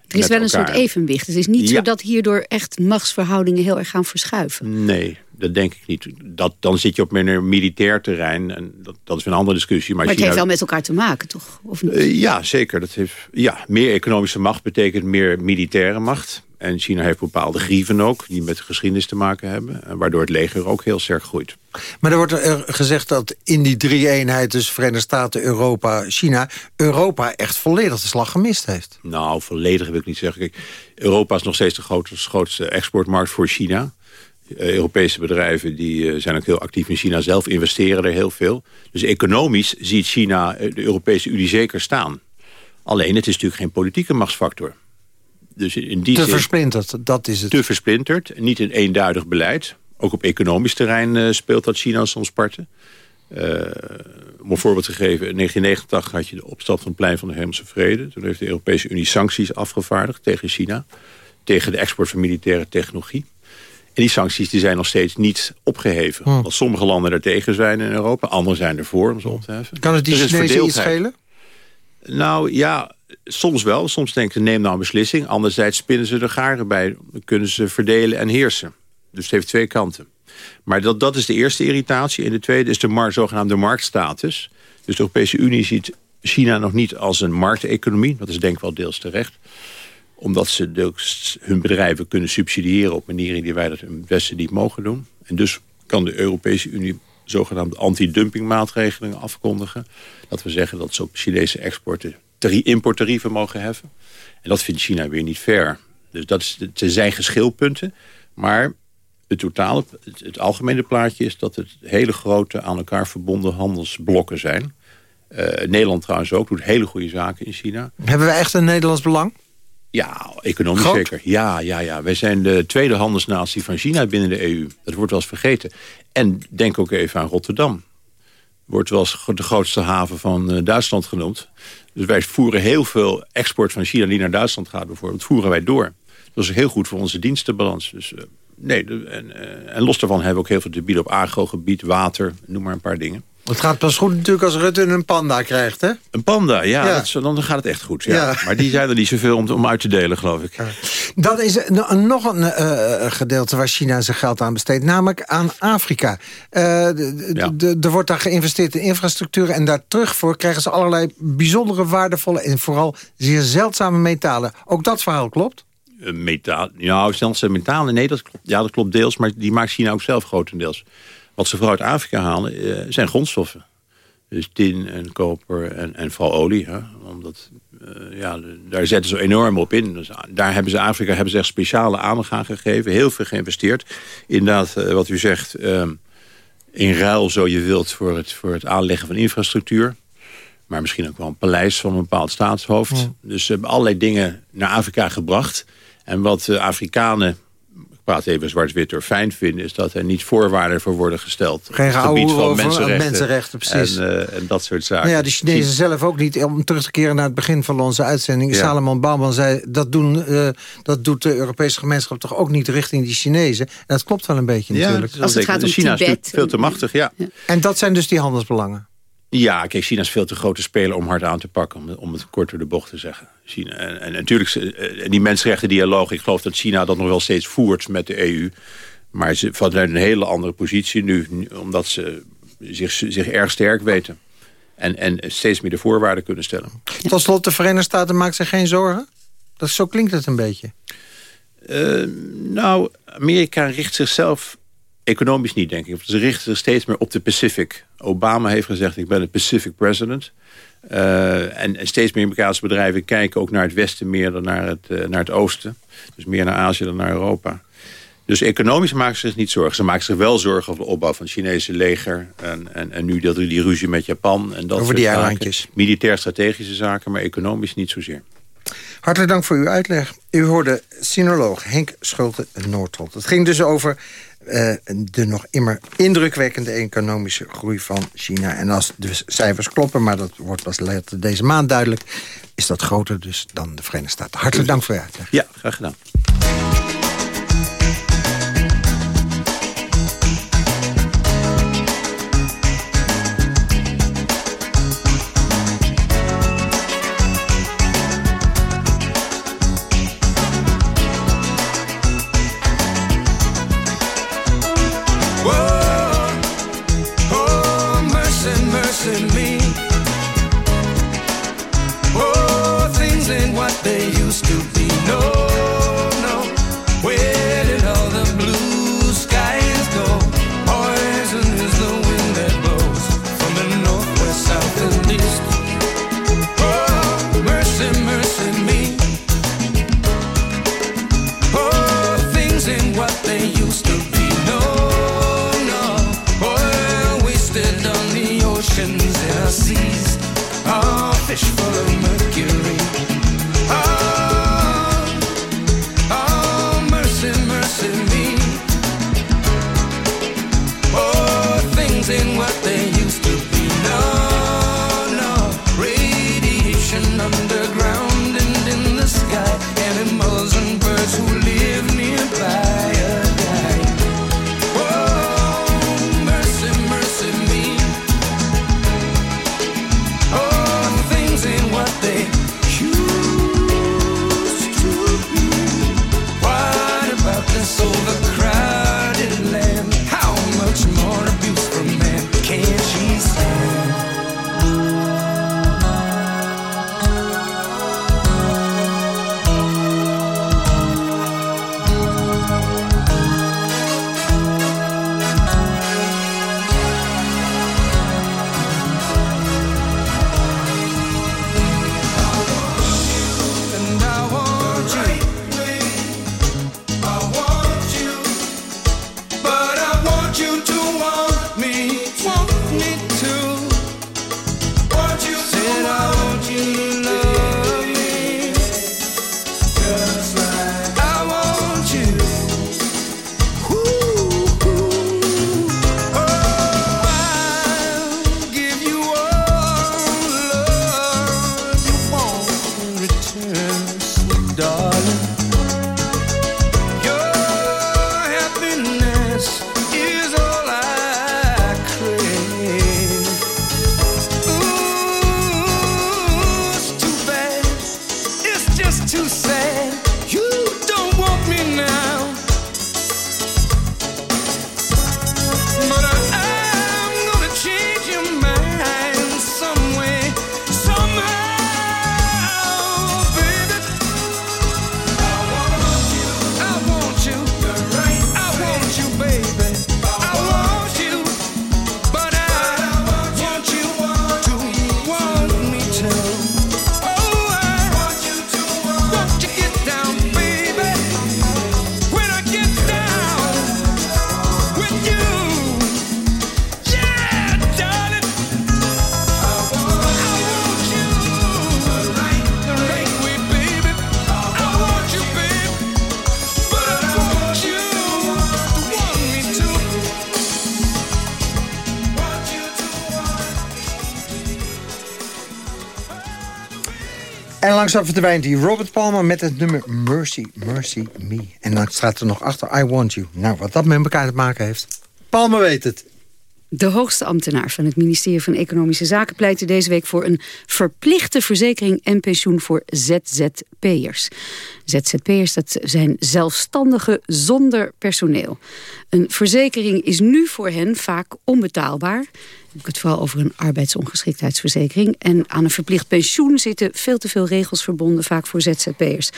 Er is wel een soort evenwicht. Het is niet Ja. zo dat hierdoor echt machtsverhoudingen heel erg gaan verschuiven. Nee, dat denk ik niet. Dat, dan zit je op meer militair terrein. En dat, dat is een andere discussie. Maar, Maar het heeft China- wel met elkaar te maken, toch? Of niet? Eh, ja, zeker. Dat heeft, ja, meer economische macht betekent meer militaire macht. En China heeft bepaalde grieven ook, die met de geschiedenis te maken hebben. en Waardoor het leger ook heel sterk groeit. Maar er wordt er gezegd dat in die drie-eenheid... dus Verenigde Staten, Europa, China... Europa echt volledig de slag gemist heeft. Nou, volledig wil ik niet zeggen. Kijk, Europa is nog steeds de grootste, grootste exportmarkt voor China. Eh, Europese bedrijven die, eh, zijn ook heel actief in China zelf, investeren er heel veel. Dus economisch ziet China eh, de Europese Unie zeker staan. Alleen, het is natuurlijk geen politieke machtsfactor. Dus in die Te zin, versplinterd, dat is het. te versplinterd, niet een eenduidig beleid. Ook op economisch terrein speelt dat China soms parten. Eh, om een voorbeeld te geven, in 1989 had je de opstand van het plein van de Hemelse Vrede. Toen heeft de Europese Unie sancties afgevaardigd tegen China. Tegen de export van militaire technologie. En die sancties die zijn nog steeds niet opgeheven. Hm. Want sommige landen er tegen zijn in Europa. Anderen zijn ervoor om ze op te heffen. Kan het die is Chinezen iets schelen? Nou ja, soms wel. Soms denken ze neem nou een beslissing. Anderzijds spinnen ze er garen bij. Dan kunnen ze verdelen en heersen. Dus het heeft twee kanten. Maar dat, dat is de eerste irritatie. En de tweede is de mar zogenaamde marktstatus. Dus de Europese Unie ziet China nog niet als een markteconomie. Dat is denk ik wel deels terecht. Omdat ze dus hun bedrijven kunnen subsidiëren... op manieren die wij dat in het Westen niet mogen doen. En dus kan de Europese Unie zogenaamde anti-dumpingmaatregelingen afkondigen. Dat we zeggen dat ze op Chinese exporten tari- importtarieven mogen heffen. En dat vindt China weer niet fair. Dus dat zijn geschilpunten. Maar het totale, het algemene plaatje is dat het hele grote aan elkaar verbonden handelsblokken zijn. Eh, Nederland trouwens ook doet hele goede zaken in China. Hebben we echt een Nederlands belang? Ja, economisch Groot? zeker. Ja, ja, ja. Wij zijn de tweede handelsnatie van China binnen de EU. Dat wordt wel eens vergeten. En denk ook even aan Rotterdam. Wordt wel eens de grootste haven van eh, Duitsland genoemd. Dus wij voeren heel veel export van China die naar Duitsland gaat bijvoorbeeld. voeren wij door. Dat is heel goed voor onze dienstenbalans. Dus eh, nee, en, eh, en los daarvan hebben we ook heel veel te bieden op agrogebied, water. Noem maar een paar dingen. Het gaat pas goed natuurlijk als Rutte een panda krijgt, hè? Een panda, ja, Ja. Dat dan gaat het echt goed. Ja. Ja. Maar die zijn er niet zoveel om, om uit te delen, geloof ik. Dat is nog een eh, gedeelte waar China zijn geld aan besteedt. Namelijk aan Afrika. Eh, d- Er wordt daar geïnvesteerd in infrastructuur. En daar terug voor krijgen ze allerlei bijzondere, waardevolle... en vooral zeer zeldzame metalen. Ook dat verhaal klopt? Eh, Metaal, ja, zelfs metalen, nee, dat klopt, ja, dat klopt deels. Maar die maakt China ook zelf grotendeels. Wat ze vooral uit Afrika halen, eh, zijn grondstoffen. Dus tin en koper en, en vooral olie. Hè? Omdat, eh, ja, daar zetten ze enorm op in. Dus daar hebben ze Afrika hebben ze echt speciale aandacht aan gegeven. Heel veel geïnvesteerd. Inderdaad, eh, wat u zegt, eh, in ruil zo je wilt voor het, voor het aanleggen van infrastructuur. Maar misschien ook wel een paleis van een bepaald staatshoofd. Dus ze hebben allerlei dingen naar Afrika gebracht. En wat de Afrikanen, ik praat even zwart-wit door, fijn vinden... is dat er niet voorwaarden voor worden gesteld. Geen het gebied van mensenrechten. mensenrechten, precies. En, eh, en dat soort zaken. Nou ja, de Chinezen zelf ook niet. Om terug te keren naar het begin van onze uitzending. Ja. Salomon Bauman zei, dat, doen, eh, dat doet de Europese gemeenschap toch ook niet richting die Chinezen. En dat klopt wel een beetje Ja, natuurlijk. dat is wel zeker. China is natuurlijk veel te machtig, ja. En dat zijn dus die handelsbelangen. Ja, kijk, China is veel te grote speler om hard aan te pakken. Om, om het kort door de bocht te zeggen. China, en, en natuurlijk, eh, die mensenrechten dialoog... ik geloof dat China dat nog wel steeds voert met de EU. Maar ze vanuit een hele andere positie nu. nu, Omdat ze zich, zich erg sterk weten. En, en steeds meer de voorwaarden kunnen stellen. Tot slot, de Verenigde Staten maakt zich geen zorgen? Dat, zo klinkt het een beetje. Eh, nou, Amerika richt zichzelf Economisch niet, denk ik. Ze richten zich steeds meer op de Pacific. Obama heeft gezegd, ik ben een Pacific president. Uh, en, steeds meer Amerikaanse bedrijven kijken ook naar het westen meer dan naar het, uh, naar het oosten. Dus meer naar Azië dan naar Europa. Dus economisch maken ze zich niet zorgen. Ze maken zich wel zorgen over de opbouw van het Chinese leger. En, en, en nu dat die ruzie met Japan. En dat over die eilandjes. Militair-strategische zaken, maar economisch niet zozeer. Hartelijk dank voor uw uitleg. U hoorde sinoloog Henk Schulte-Noordholt. Het ging dus over uh, de nog immer indrukwekkende economische groei van China. En als de cijfers kloppen, maar dat wordt pas later deze maand duidelijk... is dat groter dus dan de Verenigde Staten. Hartelijk dank voor uw uitleg. Ja, graag gedaan. Langzaam verdwijnt die Robert Palmer met het nummer Mercy, Mercy Me. En dan staat er nog achter I Want You. Nou, wat dat met elkaar te maken heeft. Palmer weet het. De hoogste ambtenaar van het ministerie van Economische Zaken... pleitte deze week voor een verplichte verzekering en pensioen voor ZZP'ers. ZZP'ers, dat zijn zelfstandigen zonder personeel. Een verzekering is nu voor hen vaak onbetaalbaar. Heb ik het vooral over een arbeidsongeschiktheidsverzekering. En aan een verplicht pensioen zitten veel te veel regels verbonden, vaak voor ZZP'ers.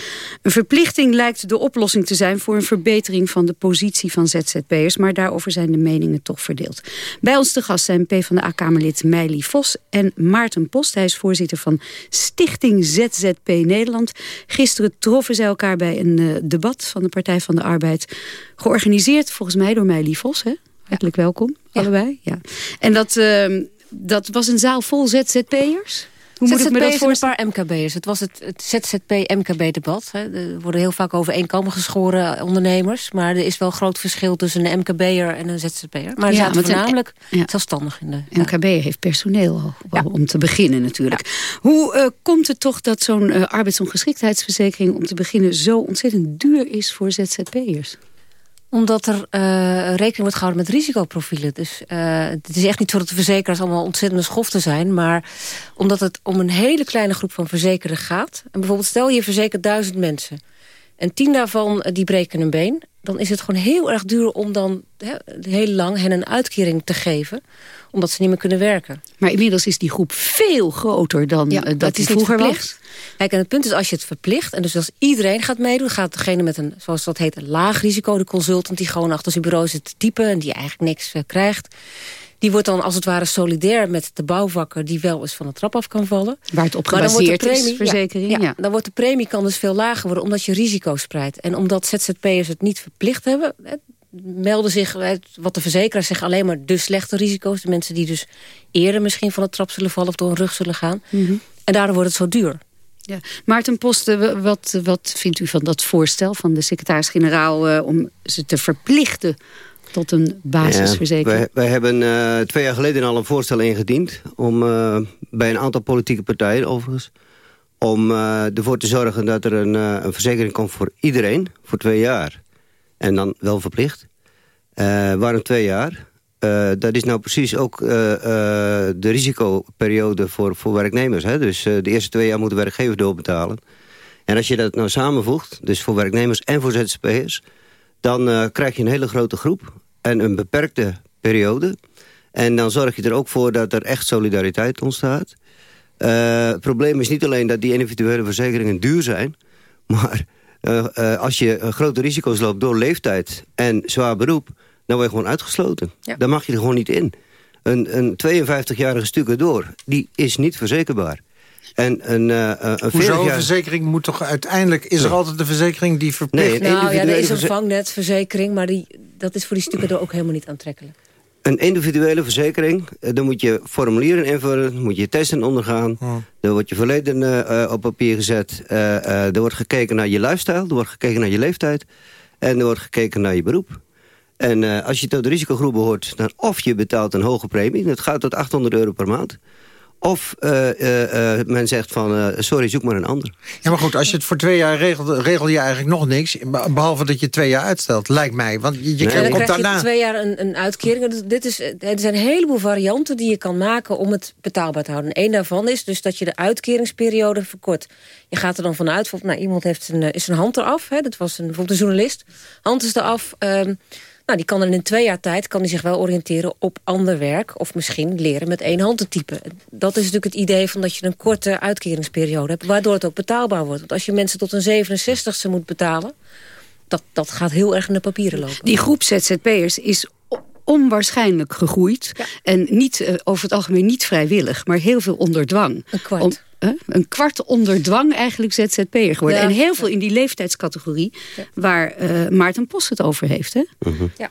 Een verplichting lijkt de oplossing te zijn voor een verbetering van de positie van ZZP'ers. Maar daarover zijn de meningen toch verdeeld. Bij ons te gast zijn PvdA-kamerlid Meili Vos en Maarten Post. Hij is voorzitter van Stichting ZZP Nederland. Gisteren troffen zij elkaar bij een uh, debat van de Partij van de Arbeid. Georganiseerd volgens mij door Meili Vos, hè? Hartelijk welkom, allebei. Ja. En dat, uh, dat was een zaal vol ZZP'ers? Hoe moet ik me dat voorstellen? een paar MKB'ers. Het was het, het ZZP-MKB-debat. Er worden heel vaak over één geschoren ondernemers. Maar er is wel een groot verschil tussen een MKB'er en een ZZP'er. Maar er ja, zaten voornamelijk ja. zelfstandig in de... MKB heeft personeel al, om te beginnen natuurlijk. Hoe uh, komt het toch dat zo'n uh, arbeidsongeschiktheidsverzekering... om te beginnen zo ontzettend duur is voor ZZP'ers? Omdat er uh, rekening wordt gehouden met risicoprofielen. Dus uh, het is echt niet zo dat de verzekeraars allemaal ontzettende schoften zijn. Maar omdat het om een hele kleine groep van verzekerden gaat. En bijvoorbeeld stel je verzekert duizend mensen. En tien daarvan eh, die breken een been. Dan is het gewoon heel erg duur om dan he, heel lang hen een uitkering te geven omdat ze niet meer kunnen werken. Maar inmiddels is die groep veel groter dan ja, uh, dat die vroeger was. Kijk, en het punt is als je het verplicht... en dus als iedereen gaat meedoen... gaat degene met een, zoals dat heet, een laag risico... de consultant die gewoon achter zijn bureau zit te typen... en die eigenlijk niks uh, krijgt... Die wordt dan als het ware solidair met de bouwvakker... die wel eens van de trap af kan vallen. Waar het op gebaseerd is, verzekering. Ja, ja, dan wordt de premie kan dus veel lager worden... omdat je risico spreidt. En omdat ZZP'ers het niet verplicht hebben melden zich, wat de verzekeraars zeggen, alleen maar de slechte risico's. De mensen die dus eerder misschien van de trap zullen vallen of door een rug zullen gaan. Mhm. En daardoor wordt het zo duur. Ja. Maarten Posten, wat, wat vindt u van dat voorstel van de secretaris-generaal... Uh, om ze te verplichten tot een basisverzekering? wij, wij, hebben uh, twee jaar geleden al een voorstel ingediend... om uh, bij een aantal politieke partijen overigens... om ervoor te zorgen dat er een, een verzekering komt voor iedereen... voor twee jaar. En dan wel verplicht. Waarom twee jaar? Dat is nou precies ook de risicoperiode voor, voor werknemers. Hè? Dus de eerste twee jaar moet de werkgever doorbetalen. En als je dat nou samenvoegt, dus voor werknemers en voor ZZP'ers... dan krijg je een hele grote groep en een beperkte periode. En dan zorg je er ook voor dat er echt solidariteit ontstaat. het probleem is niet alleen dat die individuele verzekeringen duur zijn... maar uh, uh, als je grote risico's loopt door leeftijd en zwaar beroep... dan word je gewoon uitgesloten. Ja. Dan mag je er gewoon niet in. Een, een 52-jarige stukken door, die is niet verzekerbaar. En een, uh, een Hoezo? Jaar... verzekering moet toch uiteindelijk... Is er altijd een verzekering die verplicht... Nee, nou ja, er is een vangnetverzekering... maar die, dat is voor die stukken door ook helemaal niet aantrekkelijk. Een individuele verzekering, eh, dan moet je formulieren invullen, moet je testen ondergaan. Dan wordt je verleden uh, op papier gezet. Uh, er wordt gekeken naar je lifestyle, er wordt gekeken naar je leeftijd. En er wordt gekeken naar je beroep. En als je tot de risicogroep behoort, dan of je betaalt een hoge premie. Dat gaat tot 800 euro per maand. Of uh, uh, men zegt van, sorry, zoek maar een ander. Ja, maar goed, als je het voor twee jaar regelt... regel je eigenlijk nog niks. Behalve dat je twee jaar uitstelt, lijkt mij. Want je, je nee, dan krijg je twee jaar een, een uitkering. Dus dit is, er zijn een heleboel varianten die je kan maken... om het betaalbaar te houden. En één daarvan is dus dat je de uitkeringsperiode verkort. Je gaat er dan vanuit, nou, iemand heeft zijn, is zijn hand eraf. Hè, dat was een, bijvoorbeeld een journalist. Hand is eraf... Um, nou, die kan dan in twee jaar tijd kan die zich wel oriënteren op ander werk... of misschien leren met één hand te typen. Dat is natuurlijk het idee van dat je een korte uitkeringsperiode hebt... waardoor het ook betaalbaar wordt. Want als je mensen tot een 67ste moet betalen... Dat, dat gaat heel erg in de papieren lopen. Die groep ZZP'ers is onwaarschijnlijk gegroeid. En niet, uh, over het algemeen niet vrijwillig, maar heel veel onder dwang. Een kwart een kwart onder dwang eigenlijk ZZP'er geworden. En heel veel in die leeftijdscategorie waar uh, Maarten Post het over heeft. Hè? Mhm. Ja.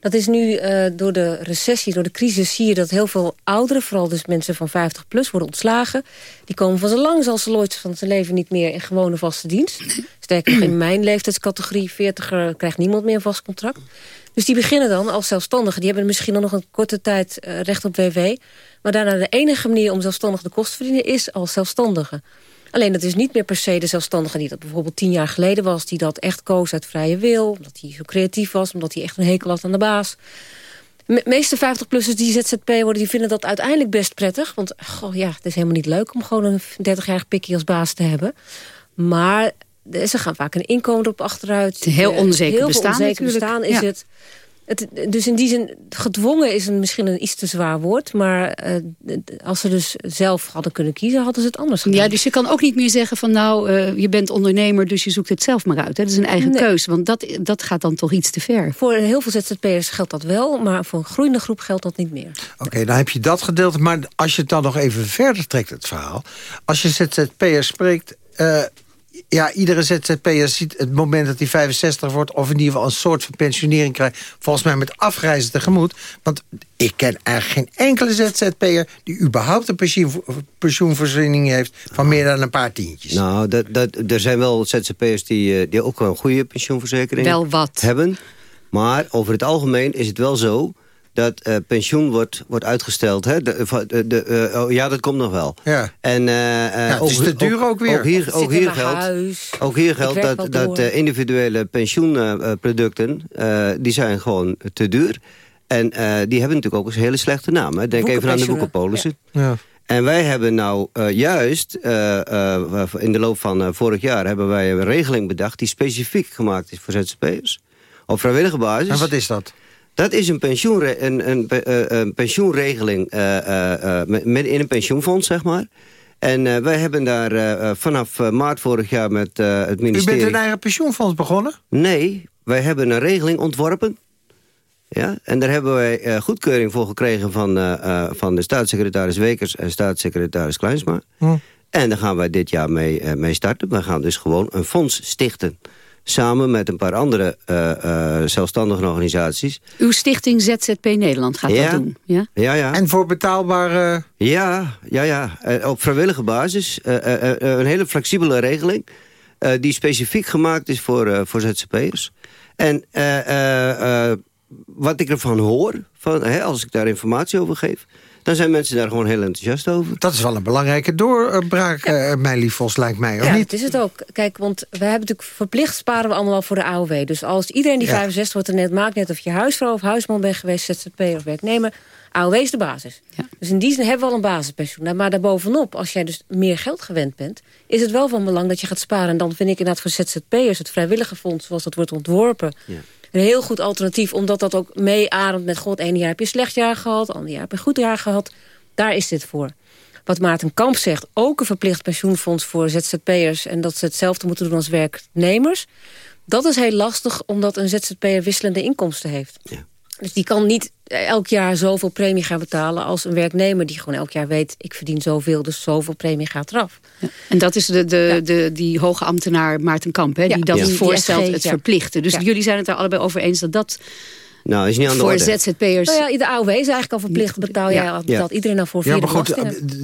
Dat is nu uh, door de recessie, door de crisis... zie je dat heel veel ouderen, vooral dus mensen van 50 plus, worden ontslagen. Die komen van zo lang als ze nooit van zijn leven niet meer in gewone vaste dienst. Sterker nog, in mijn leeftijdscategorie, 40er, krijgt niemand meer een vast contract. Dus die beginnen dan als zelfstandigen. Die hebben misschien dan nog een korte tijd uh, recht op WW. Maar daarna de enige manier om zelfstandig de kosten te verdienen... is als zelfstandige. Alleen dat is niet meer per se de zelfstandige die dat bijvoorbeeld tien jaar geleden was... die dat echt koos uit vrije wil, omdat hij zo creatief was... omdat hij echt een hekel had aan de baas. De meeste 50-plussers die ZZP worden, die vinden dat uiteindelijk best prettig. Want goh, ja, het is helemaal niet leuk om gewoon een 30-jarig pikkie als baas te hebben. Maar ze gaan vaak een inkomen op achteruit. Heel onzeker heel bestaan, onzeker bestaan is het. Het, dus in die zin, gedwongen is een, misschien een iets te zwaar woord. Maar eh, als ze dus zelf hadden kunnen kiezen, hadden ze het anders gedaan. Ja, dus je kan ook niet meer zeggen van nou, uh, je bent ondernemer, dus je zoekt het zelf maar uit. Hè? Dat is een eigen nee. keuze, want dat, dat gaat dan toch iets te ver. Voor heel veel ZZP'ers geldt dat wel, maar voor een groeiende groep geldt dat niet meer. Oké, okay, dan heb je dat gedeelte. Maar als je het dan nog even verder trekt, het verhaal. Als je ZZP'ers spreekt... Uh, ja, iedere ZZP'er ziet het moment dat hij 65 wordt... of in ieder geval een soort van pensionering krijgt... volgens mij met afreizen tegemoet. Want ik ken eigenlijk geen enkele ZZP'er... die überhaupt een pensioen, pensioenvoorziening heeft... van meer dan een paar tientjes. Nou, dat, dat, er zijn wel ZZP'ers die, die ook wel een goede pensioenverzekering wel wat. hebben. Maar over het algemeen is het wel zo dat uh, pensioen wordt, wordt uitgesteld. Hè? De, de, de, uh, oh, ja, dat komt nog wel. Ja. En, uh, ja, het is te duur ook, weer. Ook hier, ook hier geldt, ook hier geldt dat, dat individuele pensioenproducten... die zijn gewoon te duur. En die hebben natuurlijk ook eens een hele slechte naam. Hè? Denk even aan de boekenpolissen. Ja. Ja. En wij hebben nou uh, juist, uh, uh, in de loop van vorig jaar... hebben wij een regeling bedacht die specifiek gemaakt is voor ZZP'ers. Op vrijwillige basis. En wat is dat? Dat is een, pensioenre een, een, een pensioenregeling met, in een pensioenfonds, zeg maar. En wij hebben daar vanaf maart vorig jaar met het ministerie... U bent een eigen pensioenfonds begonnen? Nee, wij hebben een regeling ontworpen ja, en daar hebben wij goedkeuring voor gekregen van, van de staatssecretaris Wekers en staatssecretaris Kleinsma. Hm. En daar gaan wij dit jaar mee, mee starten. We gaan dus gewoon een fonds stichten. Samen met een paar andere zelfstandige organisaties. Uw stichting ZZP Nederland gaat ja. dat doen? Ja? ja, ja. En voor betaalbare... Ja, ja, ja. op vrijwillige basis. een hele flexibele regeling. die specifiek gemaakt is voor, voor ZZP'ers. En wat ik ervan hoor, van, hè, als ik daar informatie over geef... dan zijn mensen daar gewoon heel enthousiast over. Dat is wel een belangrijke doorbraak, ja. uh, mijn lief Vos, lijkt mij, of ja, niet? het is het ook. Kijk, want we hebben natuurlijk verplicht sparen we allemaal voor de AOW. Dus als iedereen die ja. 65 wordt, er net maakt net of je huisvrouw of huisman bent geweest... ZZP of werknemer, AOW is de basis. Ja. Dus in die zin hebben we al een basispensioen. Maar daarbovenop, als jij dus meer geld gewend bent... is het wel van belang dat je gaat sparen. En dan vind ik inderdaad voor ZZP'ers het vrijwillige fonds... zoals dat wordt ontworpen... Ja een heel goed alternatief. Omdat dat ook meeademt met... God, ene jaar heb je een slecht jaar gehad. ander jaar heb je een goed jaar gehad. Daar is dit voor. Wat Maarten Kamp zegt, ook een verplicht pensioenfonds voor ZZP'ers... en dat ze hetzelfde moeten doen als werknemers. Dat is heel lastig, omdat een ZZP'er wisselende inkomsten heeft. Ja. Dus die kan niet elk jaar zoveel premie gaan betalen... als een werknemer die gewoon elk jaar weet... ik verdien zoveel, dus zoveel premie gaat eraf. Ja. En dat is de, de, ja. de, die hoge ambtenaar Maarten Kamp... Hè, die dat voorstelt, het verplichten. Dus jullie zijn het er allebei over eens dat dat... Nou, is niet aan de voor orde. ZZP'ers. Nou ja, de AOW is eigenlijk al verplicht betaal je ja. dat iedereen nou voor ja, maar goed,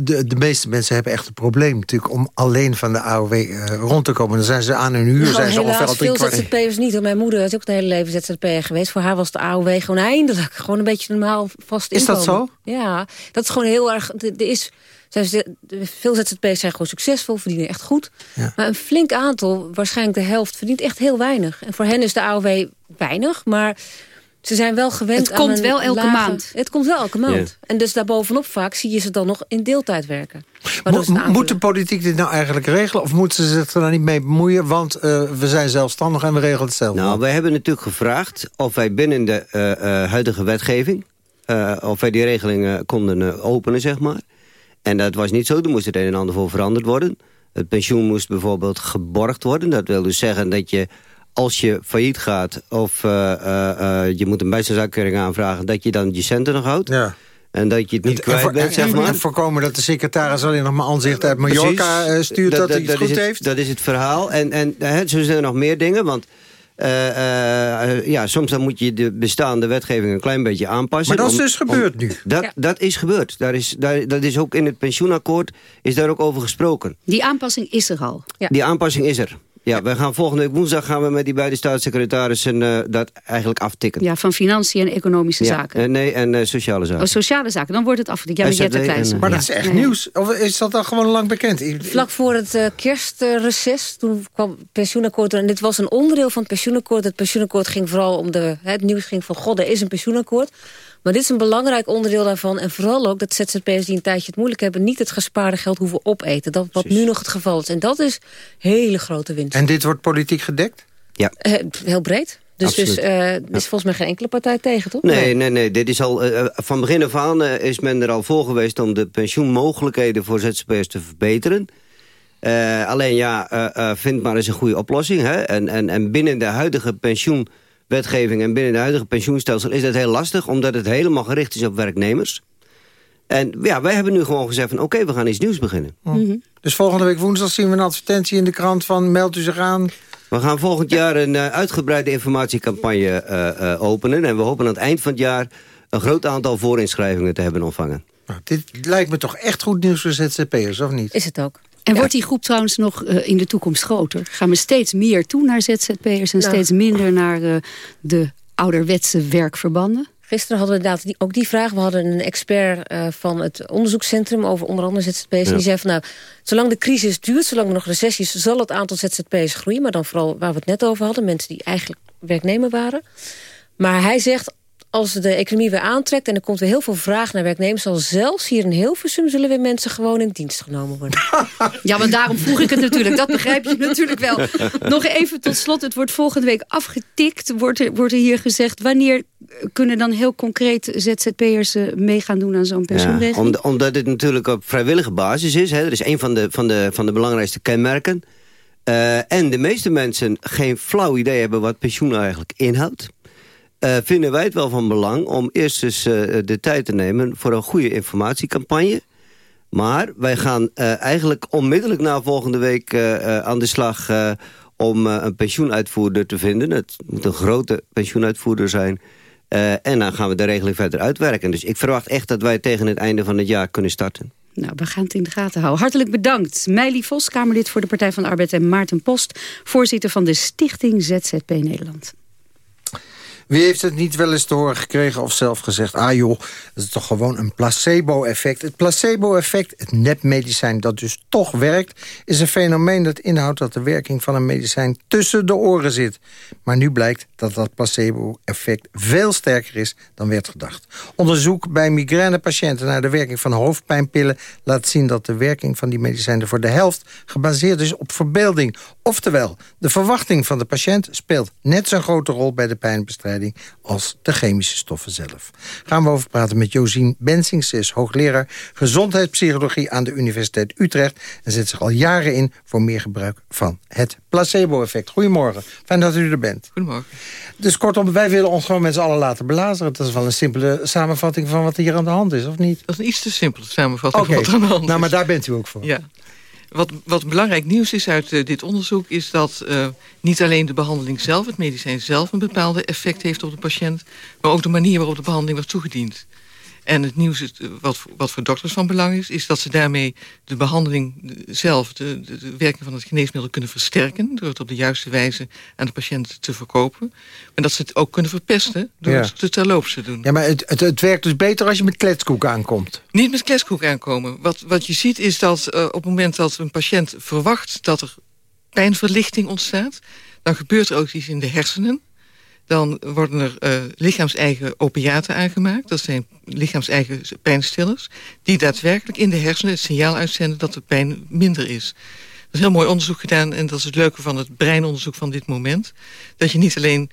de, de, meeste mensen hebben echt een probleem natuurlijk om alleen van de AOW uh, rond te komen. Dan zijn ze aan hun huur, zijn ze ongeveer al veel ZZP'ers niet. Mijn moeder is ook het hele leven ZZP'er geweest. Voor haar was de AOW gewoon eindelijk. Gewoon een beetje normaal vast inkomen. Is dat zo? Ja, dat is gewoon heel erg... Er is, veel ZZP'ers zijn gewoon succesvol, verdienen echt goed. Ja. Maar een flink aantal, waarschijnlijk de helft, verdient echt heel weinig. En voor hen is de AOW weinig, maar... Ze zijn wel gewend Het komt aan wel elke lage... maand. Het komt wel elke maand. Ja. En dus daarbovenop vaak zie je ze dan nog in deeltijd werken. Mo moet de politiek dit nou eigenlijk regelen? Of moeten ze zich er nou niet mee bemoeien? Want uh, we zijn zelfstandig en we regelen het zelf. Nou, wij hebben natuurlijk gevraagd of wij binnen de uh, uh, huidige wetgeving... of wij die regelingen konden openen, zeg maar. En dat was niet zo. Er moest het een en ander voor veranderd worden. Het pensioen moest bijvoorbeeld geborgd worden. Dat wil dus zeggen dat je als je failliet gaat of uh, uh, uh, je moet een bijstandsuitkering aanvragen... dat je dan je centen nog houdt. Ja. En dat je het niet kwijt bent, zeg maar. En voorkomen dat de secretaris alleen nog maar aanzicht uit Mallorca Precies. stuurt... dat, dat, dat hij het goed heeft? Dat is het verhaal. En, en zo zijn er nog meer dingen, want... ja, soms dan moet je de bestaande wetgeving een klein beetje aanpassen. Maar dat is om, dus gebeurd om, nu? Dat, ja. dat is gebeurd. Daar is, daar, dat is ook in het pensioenakkoord is daar ook over gesproken. Die aanpassing is er al? Ja. Die aanpassing is er. Ja, we gaan volgende week woensdag gaan we met die beide staatssecretarissen uh, dat eigenlijk aftikken. Ja, van financiën en economische ja, zaken. Uh, nee, en uh, sociale zaken. Oh, sociale zaken, dan wordt het afgetikt. Ja, met Jette Kleijsen. Maar dat is echt nee. nieuws. Of is dat dan gewoon lang bekend? Vlak voor het uh, kerstreces, toen kwam het pensioenakkoord. En dit was een onderdeel van het pensioenakkoord. Het pensioenakkoord ging vooral om de... Het nieuws ging van, god, er is een pensioenakkoord. Maar dit is een belangrijk onderdeel daarvan. En vooral ook dat ZZP'ers die een tijdje het moeilijk hebben... niet het gespaarde geld hoeven opeten. Dat wat Precies. nu nog het geval is. En dat is hele grote winst. En dit wordt politiek gedekt? Ja. Uh, heel breed. Dus, dus eh, er is volgens mij geen enkele partij tegen, toch? Nee, nee, nee. Dit is al, eh, van begin af aan eh, is men er al voor geweest... om de pensioenmogelijkheden voor ZZP'ers te verbeteren. Eh, alleen ja, eh, eh, vind maar eens een goede oplossing. Hè? En, en, en binnen de huidige pensioenwetgeving... en binnen de huidige pensioenstelsel is dat heel lastig... omdat het helemaal gericht is op werknemers. En ja, wij hebben nu gewoon gezegd van... oké, we gaan iets nieuws beginnen. Dus volgende week woensdag zien we een advertentie in de krant van... meld u zich aan. We gaan volgend jaar een eh, uitgebreide informatiecampagne eh, eh, openen. En we hopen aan het eind van het jaar... een groot aantal voorinschrijvingen te hebben ontvangen. Nou, dit lijkt me toch echt goed nieuws voor ZZP'ers, of niet? Is het ook. En wordt die groep trouwens nog eh, in de toekomst groter? Gaan we steeds meer toe naar ZZP'ers en Nou. steeds minder naar eh, de ouderwetse werkverbanden? Gisteren hadden we inderdaad die, ook die vraag. We hadden een expert eh, van het onderzoekscentrum over onder andere ZZP'ers. En Ja. die zei van nou, zolang de crisis duurt, zolang er nog recessie is... zal het aantal ZZP'ers groeien. Maar dan vooral waar we het net over hadden. Mensen die eigenlijk werknemer waren. Maar hij zegt, als de economie weer aantrekt... en er komt weer heel veel vraag naar werknemers... zal zelfs hier in Hilversum zullen weer mensen gewoon in dienst genomen worden. Ja, want daarom vroeg ik het natuurlijk. Dat begrijp je natuurlijk wel. Nog even tot slot. Het wordt volgende week afgetikt. Wordt er, wordt er hier gezegd... wanneer kunnen dan heel concreet ZZP'ers eh, mee gaan doen aan zo'n Ja, pensioenregeling? om- omdat het natuurlijk op vrijwillige basis is. Hè. Dat is een van de, van de, van de belangrijkste kenmerken. Eh, en de meeste mensen geen flauw idee hebben wat pensioen eigenlijk inhoudt. Eh, vinden wij het wel van belang om eerst eens eh, de tijd te nemen... voor een goede informatiecampagne. Maar wij gaan eh, eigenlijk onmiddellijk na volgende week aan de slag... om een pensioenuitvoerder te vinden. Het moet een grote pensioenuitvoerder zijn... En dan gaan we de regeling verder uitwerken. Dus ik verwacht echt dat wij tegen het einde van het jaar kunnen starten. Nou, we gaan het in de gaten houden. Hartelijk bedankt. Meili Vos, Kamerlid voor de Partij van de Arbeid... en Maarten Post, voorzitter van de Stichting ZZP Nederland. Wie heeft het niet wel eens te horen gekregen of zelf gezegd... ah joh, dat is toch gewoon een placebo-effect. Het placebo-effect, het nepmedicijn dat dus toch werkt... is een fenomeen dat inhoudt dat de werking van een medicijn tussen de oren zit. Maar nu blijkt dat dat placebo-effect veel sterker is dan werd gedacht. Onderzoek bij migrainepatiënten naar de werking van hoofdpijnpillen... laat zien dat de werking van die medicijnen voor de helft gebaseerd is op verbeelding. Oftewel, de verwachting van de patiënt speelt net zo'n grote rol bij de pijnbestrijding als de chemische stoffen zelf. Gaan we over praten met Josien Bensings. Ze is hoogleraar gezondheidspsychologie aan de Universiteit Utrecht... en zet zich al jaren in voor meer gebruik van het placebo-effect. Goedemorgen, fijn dat u er bent. Goedemorgen. Dus kortom, wij willen ons gewoon met z'n allen laten belazeren. Dat is wel een simpele samenvatting van wat hier aan de hand is, of niet? Dat is een iets te simpele samenvatting van wat er aan de hand nou, is. maar daar bent u ook voor. Ja. Wat, wat belangrijk nieuws is uit eh, dit onderzoek... is dat eh, niet alleen de behandeling zelf, het medicijn zelf... een bepaalde effect heeft op de patiënt... maar ook de manier waarop de behandeling wordt toegediend. En het nieuws, is, eh, wat, wat voor dokters van belang is... is dat ze daarmee de behandeling eh, zelf... De, de, de werking van het geneesmiddel kunnen versterken... door het op de juiste wijze aan de patiënt te verkopen. Maar dat ze het ook kunnen verpesten... door Ja. het te terloops te doen. Ja, maar het, het, het werkt dus beter als je met kletskoek aankomt. Niet met kleskoek aankomen. Wat, wat je ziet is dat eh, op het moment dat een patiënt verwacht... dat er pijnverlichting ontstaat... dan gebeurt er ook iets in de hersenen. Dan worden er eh lichaams-eigen opiaten aangemaakt. Dat zijn lichaams-eigen pijnstillers. Die daadwerkelijk in de hersenen het signaal uitzenden... dat de pijn minder is. Er is heel mooi onderzoek gedaan... en dat is het leuke van het breinonderzoek van dit moment. Dat je niet alleen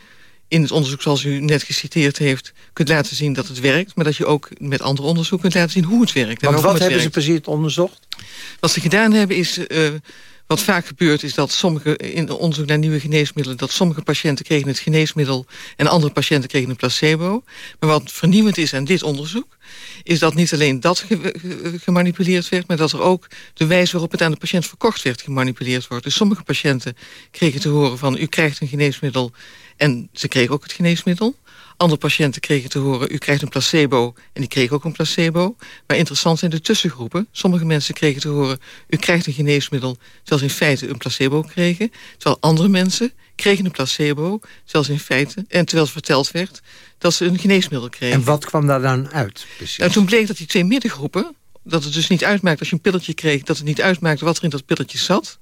in het onderzoek zoals u net geciteerd heeft... kunt laten zien dat het werkt... maar dat je ook met andere onderzoek kunt laten zien hoe het werkt. Want wat hebben ze precies onderzocht? Wat ze gedaan hebben is... eh, wat vaak gebeurt is dat sommige, in onderzoek naar nieuwe geneesmiddelen... dat sommige patiënten kregen het geneesmiddel... en andere patiënten kregen een placebo. Maar wat vernieuwend is aan dit onderzoek... is dat niet alleen dat ge- ge- gemanipuleerd werd... maar dat er ook de wijze waarop het aan de patiënt verkocht werd... gemanipuleerd wordt. Dus sommige patiënten kregen te horen van... u krijgt een geneesmiddel en ze kregen ook het geneesmiddel... Andere patiënten kregen te horen, u krijgt een placebo en die kregen ook een placebo. Maar interessant zijn de tussengroepen. Sommige mensen kregen te horen, u krijgt een geneesmiddel... terwijl ze in feite een placebo kregen. Terwijl andere mensen kregen een placebo... terwijl ze in feite, en terwijl ze verteld werd dat ze een geneesmiddel kregen. En wat kwam daar dan uit? Precies. Nou, toen bleek dat die twee middengroepen... dat het dus niet uitmaakt als je een pilletje kreeg... dat het niet uitmaakte wat er in dat pilletje zat.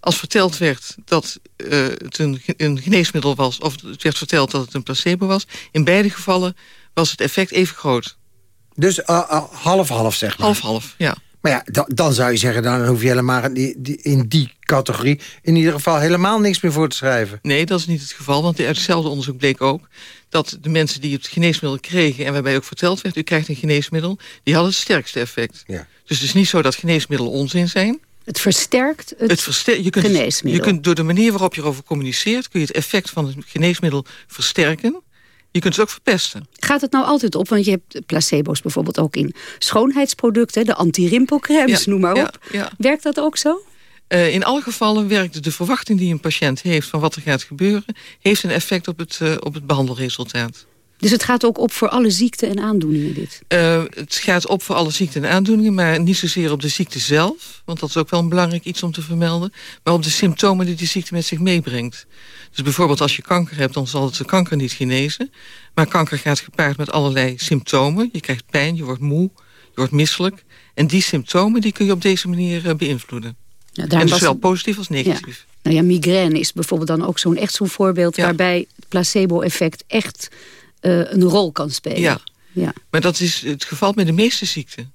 Als verteld werd dat eh, het een, een geneesmiddel was... of het werd verteld dat het een placebo was... in beide gevallen was het effect even groot. Dus half-half, zeg maar. Half-half, ja. Maar ja, da- dan zou je zeggen, dan hoef je helemaal in die, die- in die categorie... in ieder geval helemaal niks meer voor te schrijven. Nee, dat is niet het geval. Want uit hetzelfde onderzoek bleek ook dat de mensen die het geneesmiddel kregen... en waarbij ook verteld werd, u krijgt een geneesmiddel... die hadden het sterkste effect. Ja. Dus het is niet zo dat geneesmiddelen onzin zijn. Het versterkt het, Het verster- je kunt, geneesmiddel. Je kunt door de manier waarop je erover communiceert... kun je het effect van het geneesmiddel versterken. Je kunt het ook verpesten. Gaat het nou altijd op? Want je hebt placebo's bijvoorbeeld ook in schoonheidsproducten. De anti-rimpelcremes, Ja, noem maar op. ja. Werkt dat ook zo? Eh, in alle gevallen werkt de verwachting die een patiënt heeft... van wat er gaat gebeuren... heeft een effect op het, eh, op het behandelresultaat. Dus het gaat ook op voor alle ziekten en aandoeningen dit? Eh, het gaat op voor alle ziekten en aandoeningen... maar niet zozeer op de ziekte zelf. Want dat is ook wel een belangrijk iets om te vermelden. Maar op de symptomen die die ziekte met zich meebrengt. Dus bijvoorbeeld als je kanker hebt, dan zal het de kanker niet genezen. Maar kanker gaat gepaard met allerlei symptomen. Je krijgt pijn, je wordt moe, je wordt misselijk. En die symptomen die kun je op deze manier eh, beïnvloeden. Ja, en dus zowel positief als negatief. Nou ja, migraine is bijvoorbeeld dan ook zo'n echt zo'n voorbeeld... waarbij het placebo-effect echt eh, een rol kan spelen. Ja. ja. Maar dat is het geval met de meeste ziekten.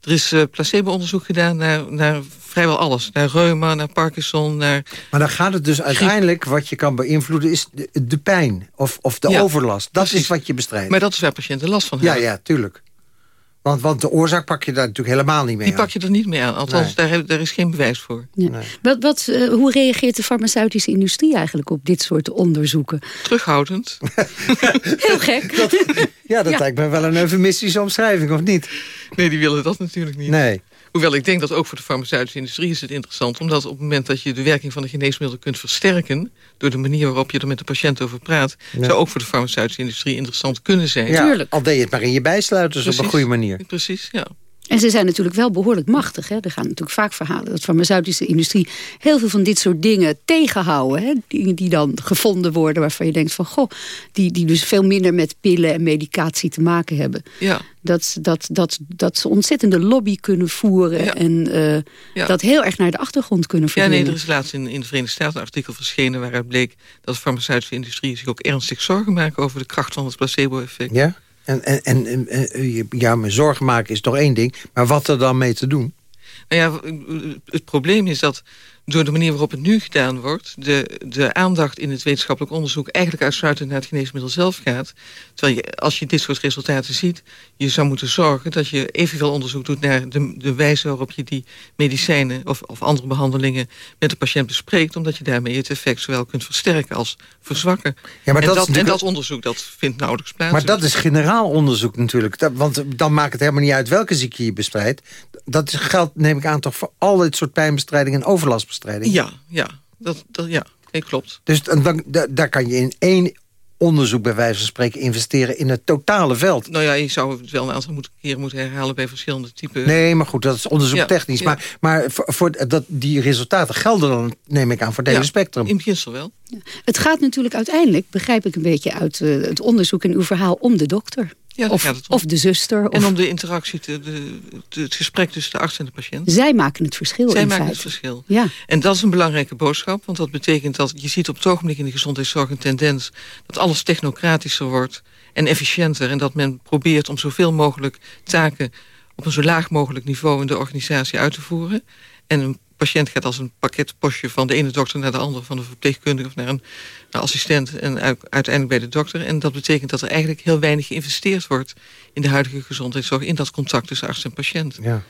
Er is eh, placebo-onderzoek gedaan naar, naar vrijwel alles. Naar reuma, naar Parkinson, naar... Maar dan gaat het dus uiteindelijk, wat je kan beïnvloeden... is de, de pijn of, of de Ja, overlast. Dat precies. is wat je bestrijdt. Maar dat is waar patiënten last van Ja, hebben. ja, tuurlijk. Want, want de oorzaak pak je daar natuurlijk helemaal niet mee Die aan. pak je er niet meer aan. Althans, Nee. daar, is geen bewijs voor. Ja. Wat, wat, eh, hoe reageert de farmaceutische industrie eigenlijk op dit soort onderzoeken? Terughoudend. Heel gek. Ja, dat Ja. lijkt me wel een eufemistische omschrijving, of niet? Nee, die willen dat natuurlijk niet. Nee. Hoewel ik denk dat ook voor de farmaceutische industrie is het interessant. Omdat op het moment dat je de werking van de geneesmiddelen kunt versterken... door de manier waarop je er met de patiënt over praat... Ja. zou ook voor de farmaceutische industrie interessant kunnen zijn. Ja, al deed je het maar in je bijsluiters op een goede manier. Precies, ja. En ze zijn natuurlijk wel behoorlijk machtig. Hè? Er gaan natuurlijk vaak verhalen dat de farmaceutische industrie... heel veel van dit soort dingen tegenhouden. Hè? Die, die dan gevonden worden waarvan je denkt van... goh, die, die dus veel minder met pillen en medicatie te maken hebben. Ja. Dat, dat, dat, dat ze ontzettende lobby kunnen voeren... en eh, Ja. dat heel erg naar de achtergrond kunnen Ja, verdringen. nee, er is laatst in, in de Verenigde Staten een artikel verschenen... waaruit bleek dat de farmaceutische industrie zich ook ernstig zorgen maken... over de kracht van het placebo-effect. Ja? En, en, en, je- ja, me zorgen maken is toch één ding. Maar wat er dan mee te doen? Nou ja, het probleem is dat door de manier waarop het nu gedaan wordt... de, de aandacht in het wetenschappelijk onderzoek... eigenlijk uitsluitend naar het geneesmiddel zelf gaat. Terwijl je, als je dit soort resultaten ziet... je zou moeten zorgen dat je evenveel onderzoek doet... naar de, de wijze waarop je die medicijnen of, of andere behandelingen... met de patiënt bespreekt... omdat je daarmee het effect zowel kunt versterken als verzwakken. Ja, maar en, dat en dat onderzoek dat vindt nauwelijks plaats. Maar dat is generaal onderzoek natuurlijk. Dat, want dan maakt het helemaal niet uit welke ziekte je bestrijdt. Dat geldt, neem ik aan, toch voor al dit soort pijnbestrijding en overlastbestrijding. Ja, ja, dat, dat, ja nee, klopt. Dus dan, dan- da- daar kan je in één onderzoek bij wijze van spreken investeren in het totale veld. Nou ja, je zou het wel een aantal keren moeten herhalen... bij verschillende typen... Nee, maar goed, dat is onderzoektechnisch. Ja, Maar, maar voor, voor dat, die resultaten gelden dan, neem ik aan, voor het hele Ja, spectrum. In beginsel wel. Het gaat natuurlijk uiteindelijk, begrijp ik een beetje uit eh, het onderzoek en uw verhaal... om de dokter. Ja, of, gaat het om. of de zuster. En om de interactie, te, de, de- het gesprek tussen de arts en de patiënt. Zij maken het verschil Zij in maken feite. het verschil. Ja. En dat is een belangrijke boodschap. Want dat betekent dat je ziet op het ogenblik in de gezondheidszorg een tendens... dat alles technocratischer wordt en efficiënter. En dat men probeert om zoveel mogelijk taken... op een zo laag mogelijk niveau in de organisatie uit te voeren. En een patiënt gaat als een pakketpostje van de ene dokter naar de andere... van de verpleegkundige of naar een naar assistent en uiteindelijk bij de dokter. En dat betekent dat er eigenlijk heel weinig geïnvesteerd wordt... in de huidige gezondheidszorg, in dat contact tussen arts en patiënt. Ja.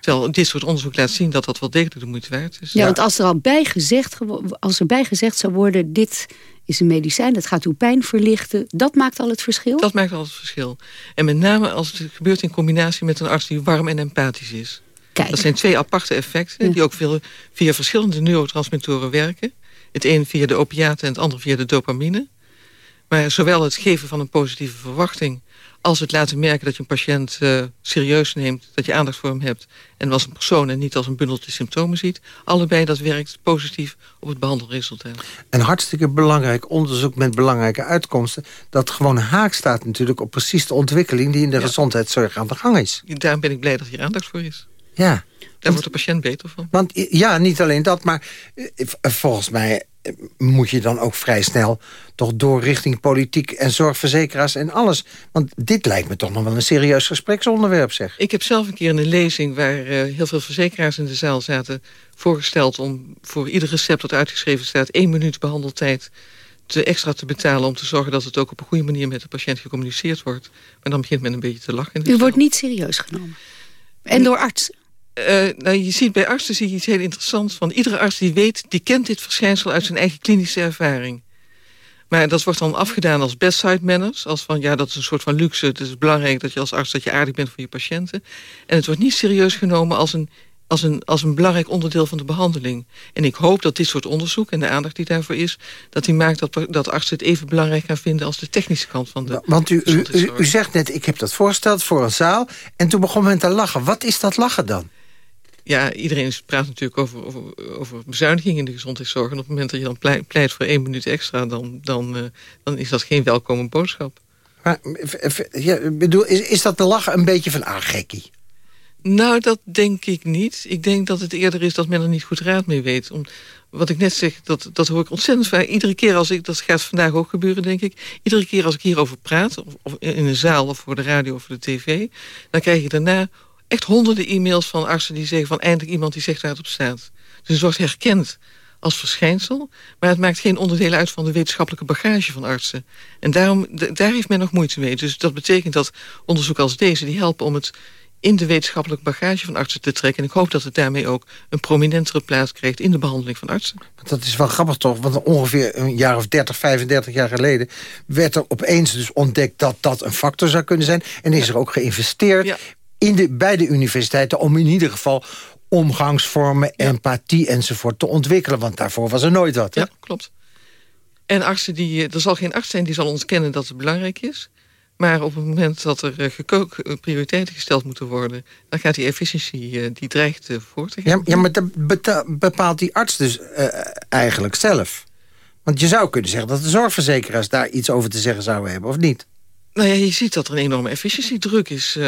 Terwijl dit soort onderzoek laat zien dat dat wel degelijk de moeite waard is. Ja, want als er al bij gezegd, als er bij gezegd zou worden... dit is een medicijn, dat gaat uw pijn verlichten... dat maakt al het verschil? Dat maakt al het verschil. En met name als het gebeurt in combinatie met een arts die warm en empathisch is. Dat zijn twee aparte effecten die ook veel, via verschillende neurotransmittoren werken. Het een via de opiaten en het andere via de dopamine. Maar zowel het geven van een positieve verwachting... als het laten merken dat je een patiënt eh, serieus neemt... dat je aandacht voor hem hebt en als een persoon... en niet als een bundeltje symptomen ziet... allebei dat werkt positief op het behandelresultaat. Een hartstikke belangrijk onderzoek met belangrijke uitkomsten... dat gewoon haak staat natuurlijk op precies de ontwikkeling... die in de gezondheidszorg aan de gang is. Daarom ben ik blij dat hier aandacht voor is. Ja. Daar wordt de patiënt beter van. Want ja, niet alleen dat, maar eh, volgens mij moet je dan ook vrij snel toch door richting politiek en zorgverzekeraars en alles. Want dit lijkt me toch nog wel een serieus gespreksonderwerp, zeg. Ik heb zelf een keer in een lezing waar uh, heel veel verzekeraars in de zaal zaten... voorgesteld om voor ieder recept dat uitgeschreven staat... één minuut behandeltijd te extra te betalen... om te zorgen dat het ook op een goede manier met de patiënt gecommuniceerd wordt. Maar dan begint men een beetje te lachen. U wordt niet serieus genomen. En door artsen? Uh, nou, je ziet bij artsen zie je iets heel interessants. Van iedere arts die weet, die kent dit verschijnsel uit zijn eigen klinische ervaring. Maar dat wordt dan afgedaan als bedside manners. Als van, ja, dat is een soort van luxe. Het is belangrijk dat je als arts dat je aardig bent voor je patiënten. En het wordt niet serieus genomen als een, als een, als een belangrijk onderdeel van de behandeling. En ik hoop dat dit soort onderzoek en de aandacht die daarvoor is... dat die maakt dat, dat artsen het even belangrijk gaan vinden... als de technische kant van de Want u, u, u, u zegt net, ik heb dat voorgesteld voor een zaal... en toen begon men te lachen. Wat is dat lachen dan? Ja, iedereen praat natuurlijk over, over, over bezuiniging in de gezondheidszorg. En op het moment dat je dan pleit, pleit voor één minuut extra... dan, dan, uh, dan is dat geen welkome boodschap. Maar ja, bedoel, is, is dat de lachen een beetje van ah, gekkie? Nou, dat denk ik niet. Ik denk dat het eerder is dat men er niet goed raad mee weet. Om, wat ik net zeg, dat, dat hoor ik ontzettend vaak. Iedere keer als ik, dat gaat vandaag ook gebeuren, denk ik. Iedere keer als ik hierover praat, of, of in een zaal of voor de radio of voor de tv... dan krijg je daarna echt honderden e-mails van artsen die zeggen... van eindelijk iemand die zegt waar het op staat. Dus het wordt herkend als verschijnsel... maar het maakt geen onderdeel uit van de wetenschappelijke bagage van artsen. En daarom, daar heeft men nog moeite mee. Dus dat betekent dat onderzoeken als deze... die helpen om het in de wetenschappelijke bagage van artsen te trekken. En ik hoop dat het daarmee ook een prominentere plaats krijgt... in de behandeling van artsen. Dat is wel grappig toch, want ongeveer een jaar of 30, 35 jaar geleden... werd er opeens dus ontdekt dat dat een factor zou kunnen zijn. En is er ook geïnvesteerd ja in de, bij de universiteiten... om in ieder geval omgangsvormen, empathie enzovoort te ontwikkelen. Want daarvoor was er nooit wat. Hè? Ja, klopt. En artsen die, eh, er zal geen arts zijn die zal ontkennen dat het belangrijk is. Maar op het moment dat er uh, prioriteiten gesteld moeten worden... dan gaat die efficiëntie, die dreigt voor te gaan. Ja, ja maar dat bepaalt die arts dus eigenlijk zelf. Want je zou kunnen zeggen dat de zorgverzekeraars... daar iets over te zeggen zouden hebben, of niet? Nou ja, je ziet dat er een enorme efficiëntiedruk is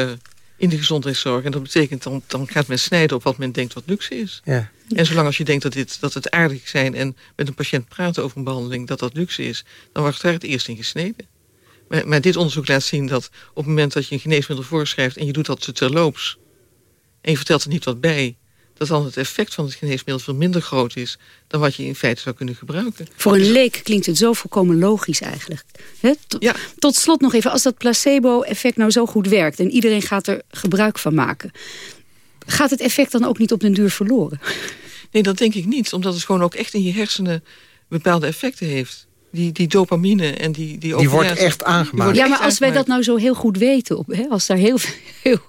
in de gezondheidszorg. En dat betekent, dan, dan gaat men snijden op wat men denkt wat luxe is. Ja. En zolang als je denkt dat, dit, dat het aardig zijn... en met een patiënt praten over een behandeling dat dat luxe is... dan wordt er het eerst in gesneden. Maar, maar dit onderzoek laat zien dat op het moment dat je een geneesmiddel voorschrijft... en je doet dat terloops... en je vertelt er niet wat bij dat dan het effect van het geneesmiddel veel minder groot is... dan wat je in feite zou kunnen gebruiken. Voor een leek klinkt het zo volkomen logisch eigenlijk. Tot, ja. tot slot nog even, als dat placebo-effect nou zo goed werkt... en iedereen gaat er gebruik van maken... gaat het effect dan ook niet op den duur verloren? Nee, dat denk ik niet. Omdat het gewoon ook echt in je hersenen bepaalde effecten heeft. Die, die dopamine en die... Die, die wordt echt aangemaakt. Ja, maar als wij dat nou zo heel goed weten... Hè, als daar heel, heel,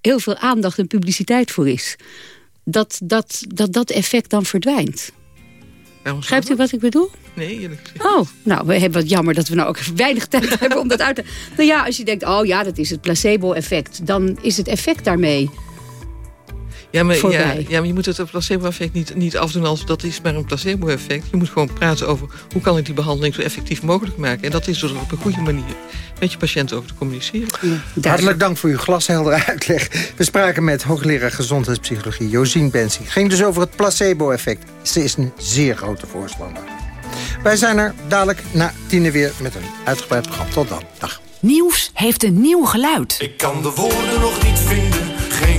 heel veel aandacht en publiciteit voor is dat dat, dat, dat effect dan verdwijnt. Begrijpt u wat ik bedoel? Nee, eerlijk gezegd. Oh, nou, we hebben wat jammer dat we nou ook weinig tijd hebben om dat uit te... Nou ja, als je denkt, oh ja, dat is het placebo-effect... dan is het effect daarmee ja, maar, ja, ja, maar je moet het placebo-effect niet, niet afdoen als dat is maar een placebo-effect. Je moet gewoon praten over hoe kan ik die behandeling zo effectief mogelijk maken. En dat is door op een goede manier met je patiënt over te communiceren. Hartelijk dank voor uw glasheldere uitleg. We spraken met hoogleraar gezondheidspsychologie Josien Bensing. Het ging dus over het placebo-effect. Ze is een zeer grote voorstander. Wij zijn er dadelijk na tienen weer met een uitgebreid programma. Tot dan. Dag. Nieuws heeft een nieuw geluid. Ik kan de woorden nog niet vinden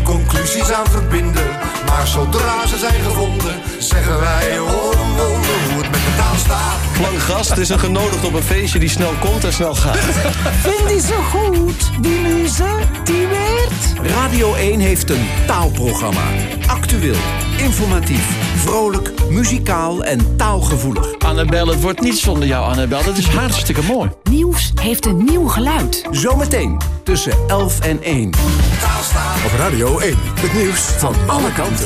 conclusies aan verbinden. Maar zodra ze zijn gevonden, zeggen wij oh, oh, oh, hoe het met de taal staat. Gast is een genodigd op een feestje die snel komt en snel gaat. Vind die zo goed, die muze, die weert? Radio 1 heeft een taalprogramma. Actueel, informatief, vrolijk, muzikaal en taalgevoelig. Annabel, het wordt niet zonder jou, Annabel. Dat is hartstikke mooi. Nieuws heeft een nieuw geluid. Zometeen tussen 11 en 1. Op Radio 1, het nieuws van alle kanten.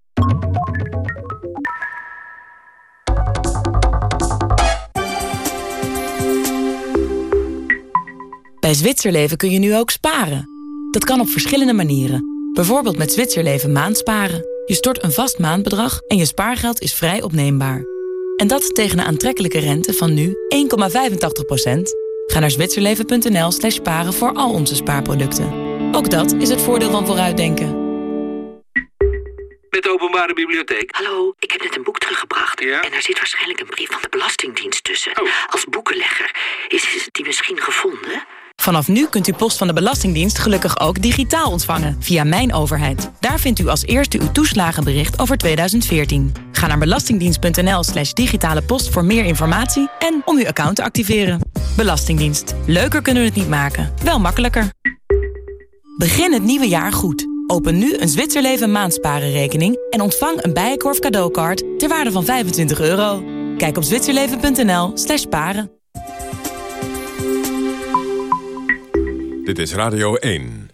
Bij Zwitserleven kun je nu ook sparen. Dat kan op verschillende manieren. Bijvoorbeeld met Zwitserleven maandsparen. Je stort een vast maandbedrag en je spaargeld is vrij opneembaar. En dat tegen een aantrekkelijke rente van nu 1,85%. Ga naar zwitserleven.nl slash sparen voor al onze spaarproducten. Ook dat is het voordeel van vooruitdenken. Met de openbare bibliotheek. Hallo, ik heb net een boek teruggebracht. Ja? En daar zit waarschijnlijk een brief van de Belastingdienst tussen. Oh. Als boekenlegger. Is, is die misschien gevonden? Vanaf nu kunt u post van de Belastingdienst gelukkig ook digitaal ontvangen via Mijn Overheid. Daar vindt u als eerste uw toeslagenbericht over 2014. Ga naar belastingdienst.nl slash digitale post voor meer informatie en om uw account te activeren. Belastingdienst. Leuker kunnen we het niet maken, wel makkelijker. Begin het nieuwe jaar goed. Open nu een Zwitserleven maandsparenrekening en ontvang een Bijenkorf cadeaukaart ter waarde van 25 euro. Kijk op zwitserleven.nl slash paren. Dit is Radio 1.